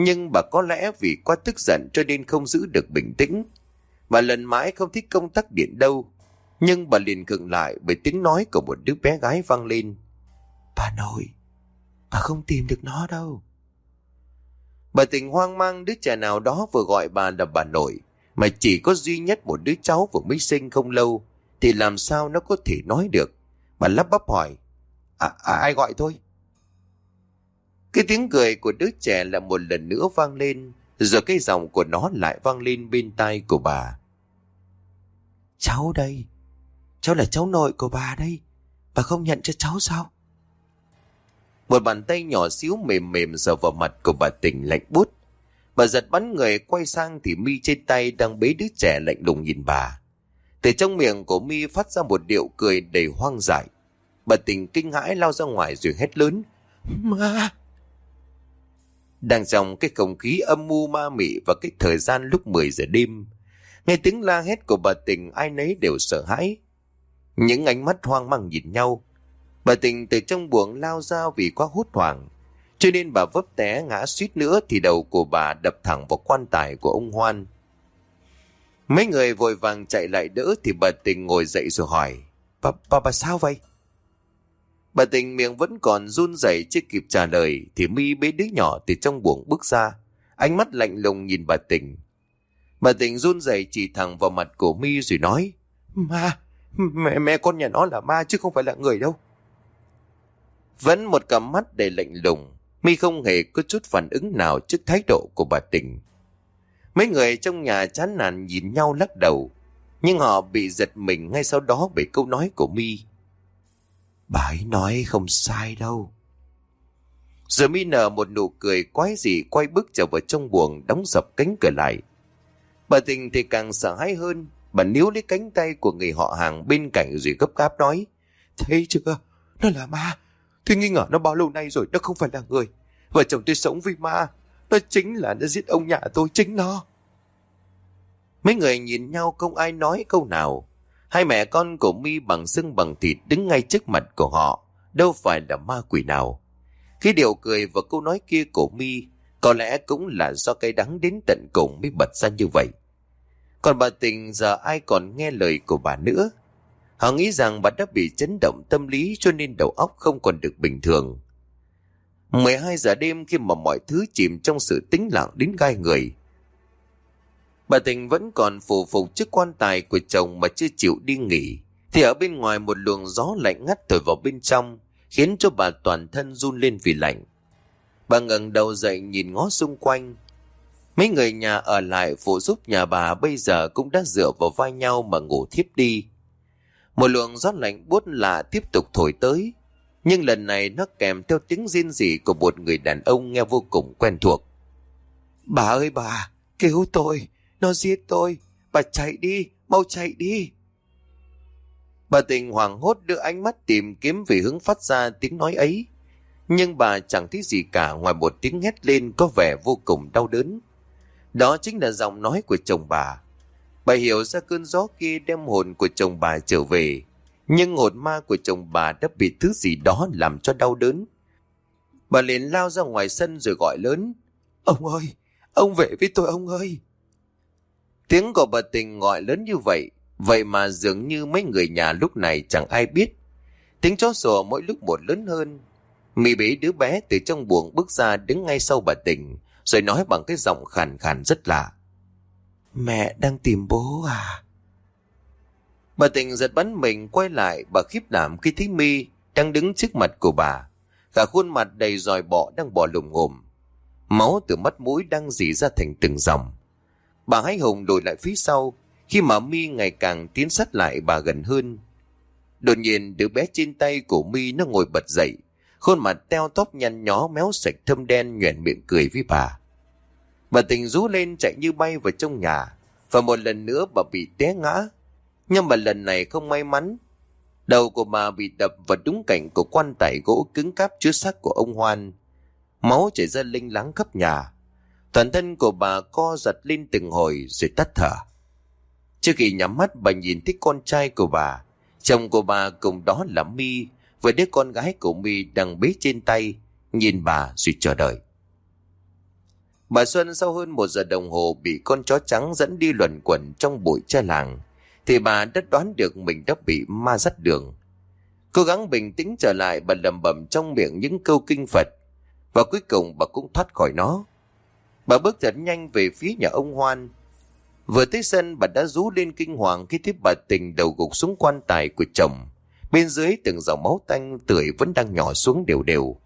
nhưng bà có lẽ vì quá tức giận cho nên không giữ được bình tĩnh. Bà lần mãi không thích công tắc điện đâu. Nhưng bà liền khựng lại bởi tiếng nói của một đứa bé gái vang lên. Bà nội, bà không tìm được nó đâu. Bà tình hoang mang đứa trẻ nào đó vừa gọi bà là bà nội, mà chỉ có duy nhất một đứa cháu vừa mới sinh không lâu, thì làm sao nó có thể nói được. Bà lắp bắp hỏi, à, à ai gọi thôi? Cái tiếng cười của đứa trẻ là một lần nữa vang lên, Rồi cái giọng của nó lại vang lên bên tai của bà. Cháu đây. Cháu là cháu nội của bà đây. Bà không nhận cho cháu sao? Một bàn tay nhỏ xíu mềm mềm sờ vào mặt của bà tỉnh lạnh bút. Bà giật bắn người quay sang thì mi trên tay đang bế đứa trẻ lạnh lùng nhìn bà. Từ trong miệng của mi phát ra một điệu cười đầy hoang dại. Bà tình kinh hãi lao ra ngoài rồi hét lớn. Ma! Đang trong cái không khí âm mưu ma mị và cái thời gian lúc 10 giờ đêm. Nghe tiếng la hét của bà tình ai nấy đều sợ hãi. Những ánh mắt hoang mang nhìn nhau. Bà tình từ trong buồng lao ra vì quá hốt hoảng. Cho nên bà vấp té ngã suýt nữa thì đầu của bà đập thẳng vào quan tài của ông Hoan. Mấy người vội vàng chạy lại đỡ thì bà tình ngồi dậy rồi hỏi. Bà, bà, bà sao vậy? Bà tình miệng vẫn còn run rẩy chưa kịp trả lời thì mi bế đứa nhỏ từ trong buồng bước ra. Ánh mắt lạnh lùng nhìn bà tình. Bà tình run rẩy chỉ thẳng vào mặt của mi rồi nói. Ma, mẹ mẹ con nhà nó là ma chứ không phải là người đâu. Vẫn một cặp mắt đầy lạnh lùng. Mi không hề có chút phản ứng nào trước thái độ của bà tình. Mấy người trong nhà chán nản nhìn nhau lắc đầu. Nhưng họ bị giật mình ngay sau đó bởi câu nói của Mi. Bà ấy nói không sai đâu. Rồi Mi nở một nụ cười quái dị, quay bước trở vào trong buồng, đóng sập cánh cửa lại. Bà tình thì càng sợ hãi hơn. Bà níu lấy cánh tay của người họ hàng bên cạnh rồi gấp gáp nói. Thấy chưa? Nó là ma. Tôi nghi ngờ nó bao lâu nay rồi, nó không phải là người. Vợ chồng tôi sống vì ma. Nó chính là nó giết ông nhà tôi, chính nó. Mấy người nhìn nhau không ai nói câu nào. Hai mẹ con của mi bằng xương bằng thịt đứng ngay trước mặt của họ. Đâu phải là ma quỷ nào. Khi điều cười và câu nói kia của mi, có lẽ cũng là do cây đắng đến tận cùng mới bật ra như vậy. Còn bà tình giờ ai còn nghe lời của bà nữa. Họ nghĩ rằng bà đã bị chấn động tâm lý cho nên đầu óc không còn được bình thường. 12 giờ đêm khi mà mọi thứ chìm trong sự tĩnh lặng đến gai người. Bà Tình vẫn còn phù phục trước quan tài của chồng mà chưa chịu đi nghỉ. Thì ở bên ngoài một luồng gió lạnh ngắt thổi vào bên trong, khiến cho bà toàn thân run lên vì lạnh. Bà ngẩng đầu dậy nhìn ngó xung quanh. Mấy người nhà ở lại phụ giúp nhà bà bây giờ cũng đã dựa vào vai nhau mà ngủ thiếp đi. Một luồng gió lạnh buốt lạ tiếp tục thổi tới, nhưng lần này nó kèm theo tiếng riêng rỉ của một người đàn ông nghe vô cùng quen thuộc. Bà ơi bà, cứu tôi, nó giết tôi, bà chạy đi, mau chạy đi. Bà tình hoảng hốt đưa ánh mắt tìm kiếm về hướng phát ra tiếng nói ấy. Nhưng bà chẳng thấy gì cả ngoài một tiếng hét lên có vẻ vô cùng đau đớn. Đó chính là giọng nói của chồng bà. Bà hiểu ra cơn gió kia đem hồn của chồng bà trở về. Nhưng hồn ma của chồng bà đã bị thứ gì đó làm cho đau đớn. Bà liền lao ra ngoài sân rồi gọi lớn. Ông ơi, ông về với tôi ông ơi. Tiếng của bà tình gọi lớn như vậy, vậy mà dường như mấy người nhà lúc này chẳng ai biết. Tiếng chó sủa mỗi lúc một lớn hơn. Mì bế đứa bé từ trong buồng bước ra đứng ngay sau bà tình, rồi nói bằng cái giọng khàn khàn rất lạ. Mẹ đang tìm bố à? Bà tình giật bắn mình quay lại bà khiếp đảm khi thấy mi đang đứng trước mặt của bà. Cả khuôn mặt đầy dòi bọ đang bò lùm ngồm. Máu từ mắt mũi đang dì ra thành từng dòng. Bà hái hùng đổi lại phía sau, khi mà mi ngày càng tiến sát lại bà gần hơn. Đột nhiên, đứa bé trên tay của mi nó ngồi bật dậy. Khuôn mặt teo tóc nhăn nhó méo sạch thâm đen nhoẻn miệng cười với bà. Bà tình rú lên chạy như bay vào trong nhà. Và một lần nữa bà bị té ngã. Nhưng mà lần này không may mắn. Đầu của bà bị đập vào đúng cạnh của quan tài gỗ cứng cáp chứa xác của ông Hoan. Máu chảy ra linh láng khắp nhà. Toàn thân của bà co giật lên từng hồi rồi tắt thở. Trước khi nhắm mắt bà nhìn thấy con trai của bà. Chồng của bà cùng đó là mi với đứa con gái của mi đang bế trên tay. Nhìn bà rồi chờ đợi. Bà Xuân sau hơn một giờ đồng hồ bị con chó trắng dẫn đi luẩn quẩn trong bụi cha làng, thì bà đã đoán được mình đã bị ma dắt đường. Cố gắng bình tĩnh trở lại bà lầm bầm trong miệng những câu kinh Phật, và cuối cùng bà cũng thoát khỏi nó. Bà bước thật nhanh về phía nhà ông Hoan. Vừa tới sân bà đã rú lên kinh hoàng khi thấy bà tình đầu gục xuống quan tài của chồng. Bên dưới từng dòng máu tanh tưởi vẫn đang nhỏ xuống đều đều.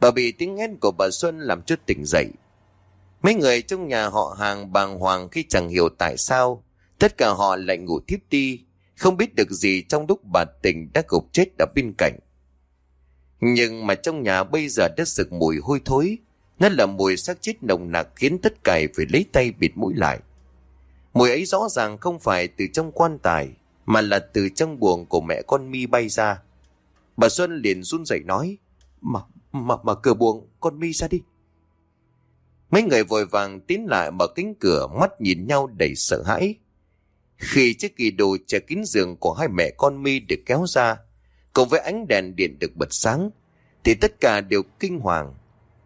Bà bị tiếng hét của bà Xuân làm cho tỉnh dậy. Mấy người trong nhà họ hàng bàng hoàng khi chẳng hiểu tại sao. Tất cả họ lại ngủ thiếp đi, không biết được gì trong lúc bà tình đã gục chết ở bên cạnh. Nhưng mà trong nhà bây giờ đã sực mùi hôi thối, nó là mùi xác chết nồng nặc khiến tất cả phải lấy tay bịt mũi lại. Mùi ấy rõ ràng không phải từ trong quan tài, mà là từ trong buồng của mẹ con mi bay ra. Bà Xuân liền run rẩy nói, mà, mà, mà cửa buồng, con mi ra đi. Mấy người vội vàng tiến lại mở cánh cửa mắt nhìn nhau đầy sợ hãi. Khi chiếc kỳ đồ che kín giường của hai mẹ con mi được kéo ra, cùng với ánh đèn điện được bật sáng, thì tất cả đều kinh hoàng,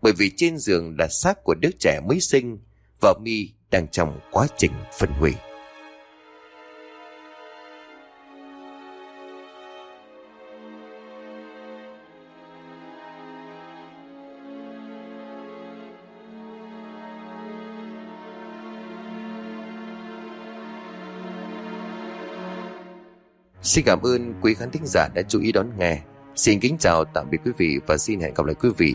bởi vì trên giường là xác của đứa trẻ mới sinh và mi đang trong quá trình phân hủy. Xin cảm ơn quý khán thính giả đã chú ý đón nghe. Xin kính chào, tạm biệt quý vị và xin hẹn gặp lại quý vị